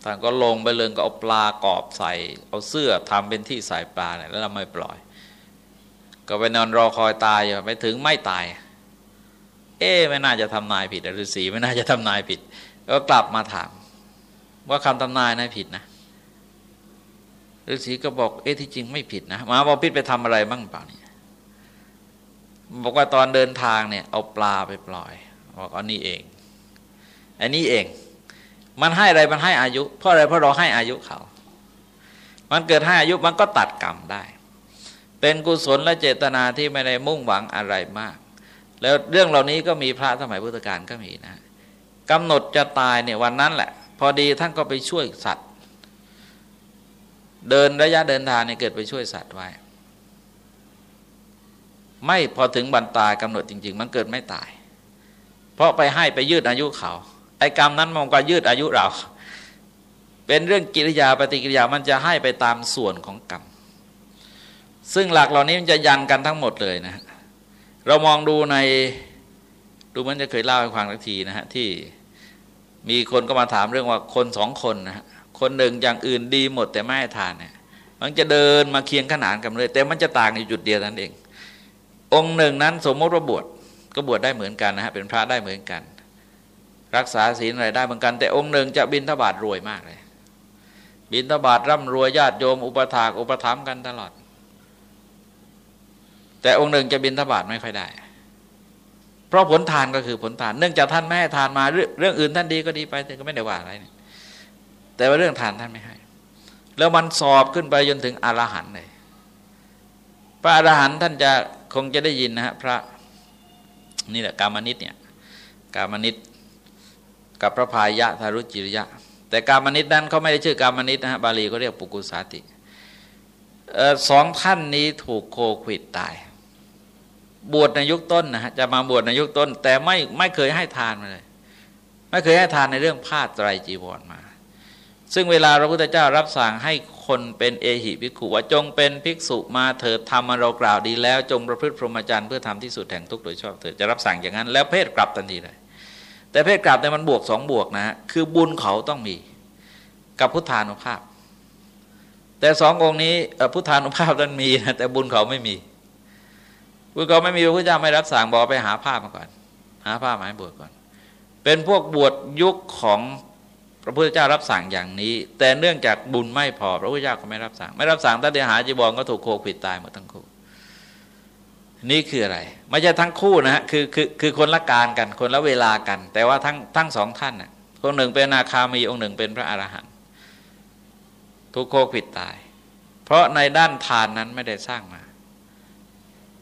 ท่านก็ลงไปเลยก็เอาปลากรอบใส่ เอาเสื้อทำเป็นที่ใส่ปลาเนี่ยแล้วเราไม่ปล่อย ก็ไปนอนรอคอยตายอยู่ไปถึงไม่ตาย เอ๊ไม่น่าจะทำนายผิดฤาษีไม่น่าจะทำนายผิด ก็กลับมาถาม ว่าคำทำนายนั้นผิดนะฤาษีก็บอกเอ๊ที่จริงไม่ผิดนะมาบอกพิษไปทำอะไรบ้างเปล่าเนี่ยบอกว่าตอนเดินทางเนี่ย เอาปลาไปปล่อยบอกอันนี้เอง อันนี้เอง มันให้อะไรมันให้อายุ เพราะอะไรเพราะเราให้อายุเขา มันเกิดให้อายุมันก็ตัดกรรมได้ เป็นกุศลและเจตนาที่ไม่ได้มุ่งหวังอะไรมาก แล้วเรื่องเหล่านี้ก็มีพระสมัยพุทธกาลก็มีนะกำหนดจะตายเนี่ยวันนั้นแหละ พอดีท่านก็ไปช่วยสัตว์ เดินระยะเดินทางเนี่ยเกิดไปช่วยสัตว์ไว้ ไม่พอถึงบรรตายกำหนดจริง ๆ มันเกิดไม่ตาย เพราะไปให้ไปยืดอายุเขา ไอ้กรรมนั้นมันก็ยืดอายุเรา เป็นเรื่องกิริยาปฏิกิริยามันจะให้ไปตามส่วนของกรรมซึ่งหลักเหล่านี้มันจะยันกันทั้งหมดเลยนะ เรามองดูในดูมันจะเคยเล่าให้ฟังทักทีนะฮะที่มีคนก็มาถามเรื่องว่าคนสองคนนะฮะคนหนึ่งอย่างอื่นดีหมดแต่ไม่ให้ทานเนี่ยมันจะเดินมาเคียงขนานกันเลย แต่มันจะต่างในจุดเดียวนั่นเอง องค์หนึ่งนั้นสมมติว่าบวชก็บวชได้เหมือนกันนะฮะเป็นพระได้เหมือนกัน รักษาศีลอะไรได้เหมือนกัน แต่องค์หนึ่งจะบินทบาทรวยมากเลย บินทบาทร่ำรวยญาติโยมอุปถากอุปถัมภ์กันตลอด แต่องค์หนึ่งจะบินทบาทไม่ค่อยได้ เพราะผลทานก็คือผลทาน เนื่องจากท่านไม่ให้ทานมาเรื่องอื่นท่านดีก็ดีไปแต่ก็ไม่ได้ว่าอะไรนี่แต่ว่าเรื่องทานท่านไม่ให้ แล้วมันสอบขึ้นไปจนถึงอรหันต์เลยพระอรหันต์ท่านจะคงจะได้ยินนะฮะพระนี่แหละกามนิตเนี่ยกามนิตกับพระพายะทารุจิริยะ แต่กามนิตนั้นเขาไม่ได้ชื่อกามนิตนะฮะบาลีเขาเรียกปุกุสาติสองท่านนี้ถูกโควิดตาย บวชในยุคต้นนะฮะจะมาบวชในยุคต้น แต่ไม่ไม่เคยให้ทานมาเลย ไม่เคยให้ทานในเรื่องผ้าไตรจีวรมา ซึ่งเวลาพระพุทธเจ้ารับสั่งให้คนเป็นเอหิภิกขุว่าจงเป็นภิกษุมาเถิดทำมาเรากล่าวดีแล้วจงประพฤติพรหมจรรย์เพื่อทำที่สุดแห่งทุกโดยชอบเถิดจะรับสั่งอย่างนั้น แล้วเพศกลับทันทีเลยแต่เพศกลับเนี่มันบวกสองบวกนะฮะคือบุญเขาต้องมีกับพุทธานุภาพ แต่สององค์นี้พุทธานุภาพนั้นมีนะแต่บุญเขาไม่มี บุญก็ไม่มีพระพุทธเจ้าไม่รับสั่งบอกไปหาผ้ามาก่อน หาผ้ามาให้บวชก่อน เป็นพวกบวชยุคของพระพุทธเจ้ารับสั่งอย่างนี้ แต่เนื่องจากบุญไม่พอ พระพุทธเจ้าก็ไม่รับสั่ง ไม่รับสั่งถ้าเดียหาจีบอลก็ถูกโควิดตายหมดทั้งคู่นี่คืออะไร ไม่ใช่ทั้งคู่นะฮะคือคือคือคนละการกันคนละเวลากัน แต่ว่าทั้งทั้งสองท่านน่ะคนหนึ่งเป็นนาคามีองค์หนึ่งเป็นพระอรหันต์ถูกโควิดตาย เพราะในด้านทานนั้นไม่ได้สร้างมา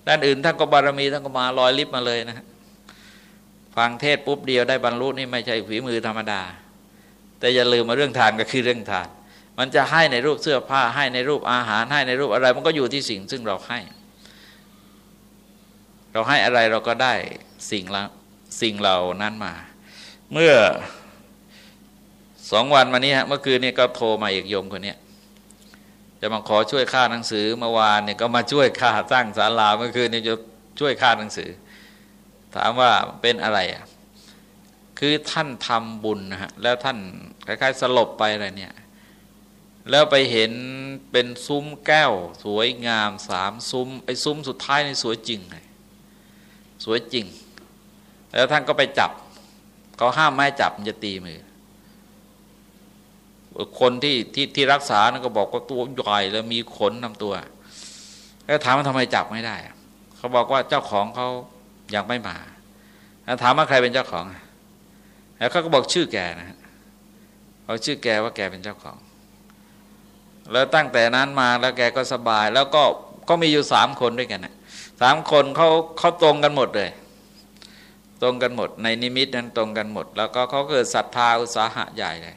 ด้านอื่นท่านก็บารมีท่านก็มาลอยลิบมาเลยนะฟังเทศปุ๊บเดียวได้บรรลุนี่ไม่ใช่ฝีมือธรรมดา แต่อย่าลืมมาเรื่องทานก็คือเรื่องทาน มันจะให้ในรูปเสื้อผ้าให้ในรูปอาหารให้ในรูปอะไร มันก็อยู่ที่สิ่งซึ่งเราให้ เราให้อะไรเราก็ได้สิ่งละสิ่งเหล่านั้นมา เมื่อสองวันมานี้ฮะเมื่อคืนนี้ก็โทรมาอีกโยมคนนี้ จะมาขอช่วยค่าหนังสือเมื่อวานเนี่ยก็มาช่วยค่าสร้างศาลาเมื่อคืนเนี่ยจะช่วยค่าหนังสือ ถามว่าเป็นอะไรอะคือท่านทำบุญนะฮะแล้วท่านคล้ายๆสลบไปอะไรเนี่ย แล้วไปเห็นเป็นซุ้มแก้ว สวยงามสามซุ้มไอ้ซุ้มสุดท้ายนี่สวยจริงเลยสวยจริง แล้วท่านก็ไปจับเขาห้ามไม่จับมันจะตีมือ คนที่ที่ที่รักษาก็บอกว่าตัวใหญ่แล้วมีขนนำตัว แล้วถามว่าทำไมจับไม่ได้ เขาบอกว่าเจ้าของเขายังไม่มาแล้วถามว่าใครเป็นเจ้าของ แล้วเขาก็บอกชื่อแกนะฮะเอาชื่อแกว่าแกเป็นเจ้าของ แล้วตั้งแต่นั้นมาแล้วแกก็สบาย แล้วก็ก็มีอยู่สามคนด้วยกันนะสามคนเขาเขาตรงกันหมดเลย ตรงกันหมด ในนิมิตนั้นตรงกันหมด แล้วก็เขาเกิดศรัทธาอุตสาหะใหญ่เลย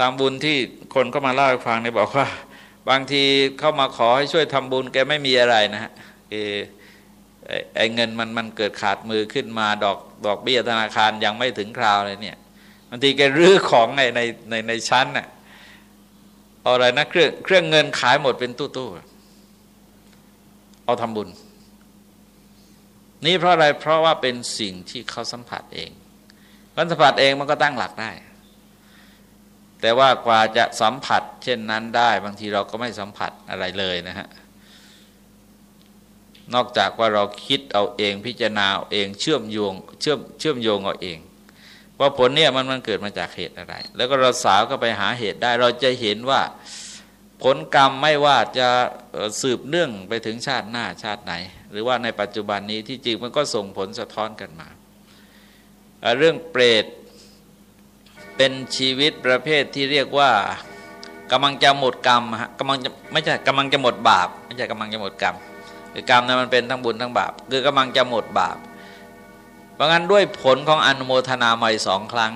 ตามบุญที่คนเข้ามาเล่าให้ฟังเนี่ยบอกว่า บางทีเข้ามาขอให้ช่วยทำบุญแกไม่มีอะไรนะฮะไอเงินมันมันเกิดขาดมือขึ้นมาดอกดอกเบี้ยธนาคารยังไม่ถึงคราวเลยเนี่ยบางทีแกรื้อของในในในในชั้นน่ะเอาอะไรนะเครื่องเครื่องเงินขายหมดเป็นตู้ตู้เอาทำบุญ นี่เพราะอะไรเพราะว่าเป็นสิ่งที่เขาสัมผัสเองกาสัมผัสเองมันก็ตั้งหลักได้ แต่ว่ากว่าจะสัมผัส เช่นนั้นได้บางทีเราก็ไม่สัมผัสอะไรเลยนะฮะนอกจากว่าเราคิดเอาเองพิจารณาเอาเองเชื่อมโยงเชื่อมเชื่อมโยงเอาเองว่าผลเนี่ยมันมันเกิดมาจากเหตุอะไร แล้วก็เราสาวก็ไปหาเหตุได้ เราจะเห็นว่าผลกรรมไม่ว่าจะสืบเนื่องไปถึงชาติหน้าชาติไหน หรือว่าในปัจจุบันนี้ที่จริงมันก็ส่งผลสะท้อนกันมา เรื่องเปรต เป็นชีวิตประเภทที่เรียกว่ากำลังจะหมดกรรมฮะกำลังจะไม่ใช่กำลังจะหมดบาปไม่ใช่กำลังจะหมดกรรมคือกรรมนั้นมันเป็นทั้งบุญทั้งบาปคือกำลังจะหมดบาป เพราะงั้นด้วยผลของอนุโมทนาใหม่สองครั้ง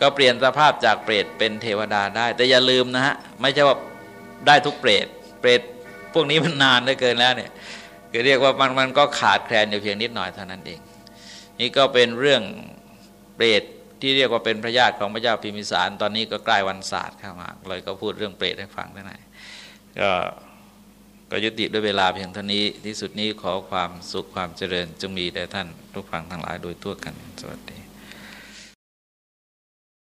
ก็เปลี่ยนสภาพจากเปรตเป็นเทวดาได้ แต่อย่าลืมนะฮะไม่ใช่ว่าได้ทุกเปรตเปรตพวกนี้มันนานเหลือเกินแล้วเนี่ยคือเรียกว่ามันมันก็ขาดแคลนอยู่เพียงนิดหน่อยเท่านั้นเอง นี่ก็เป็นเรื่องเปรต ที่เรียกว่าเป็นพระญาติของพระเจ้าพิมิสาร ตอนนี้ก็ใกล้วันศาสตร์เข้ามาเลยก็พูดเรื่องเปรตให้ฟังได้ไหนก็ก็ยุติด้วยเวลาเพียงเท่านี้ที่สุดนี้ขอความสุขความเจริญจงมีแด่ท่านทุกฝั่งทั้งหลายโดยทั่วกันสวัสดี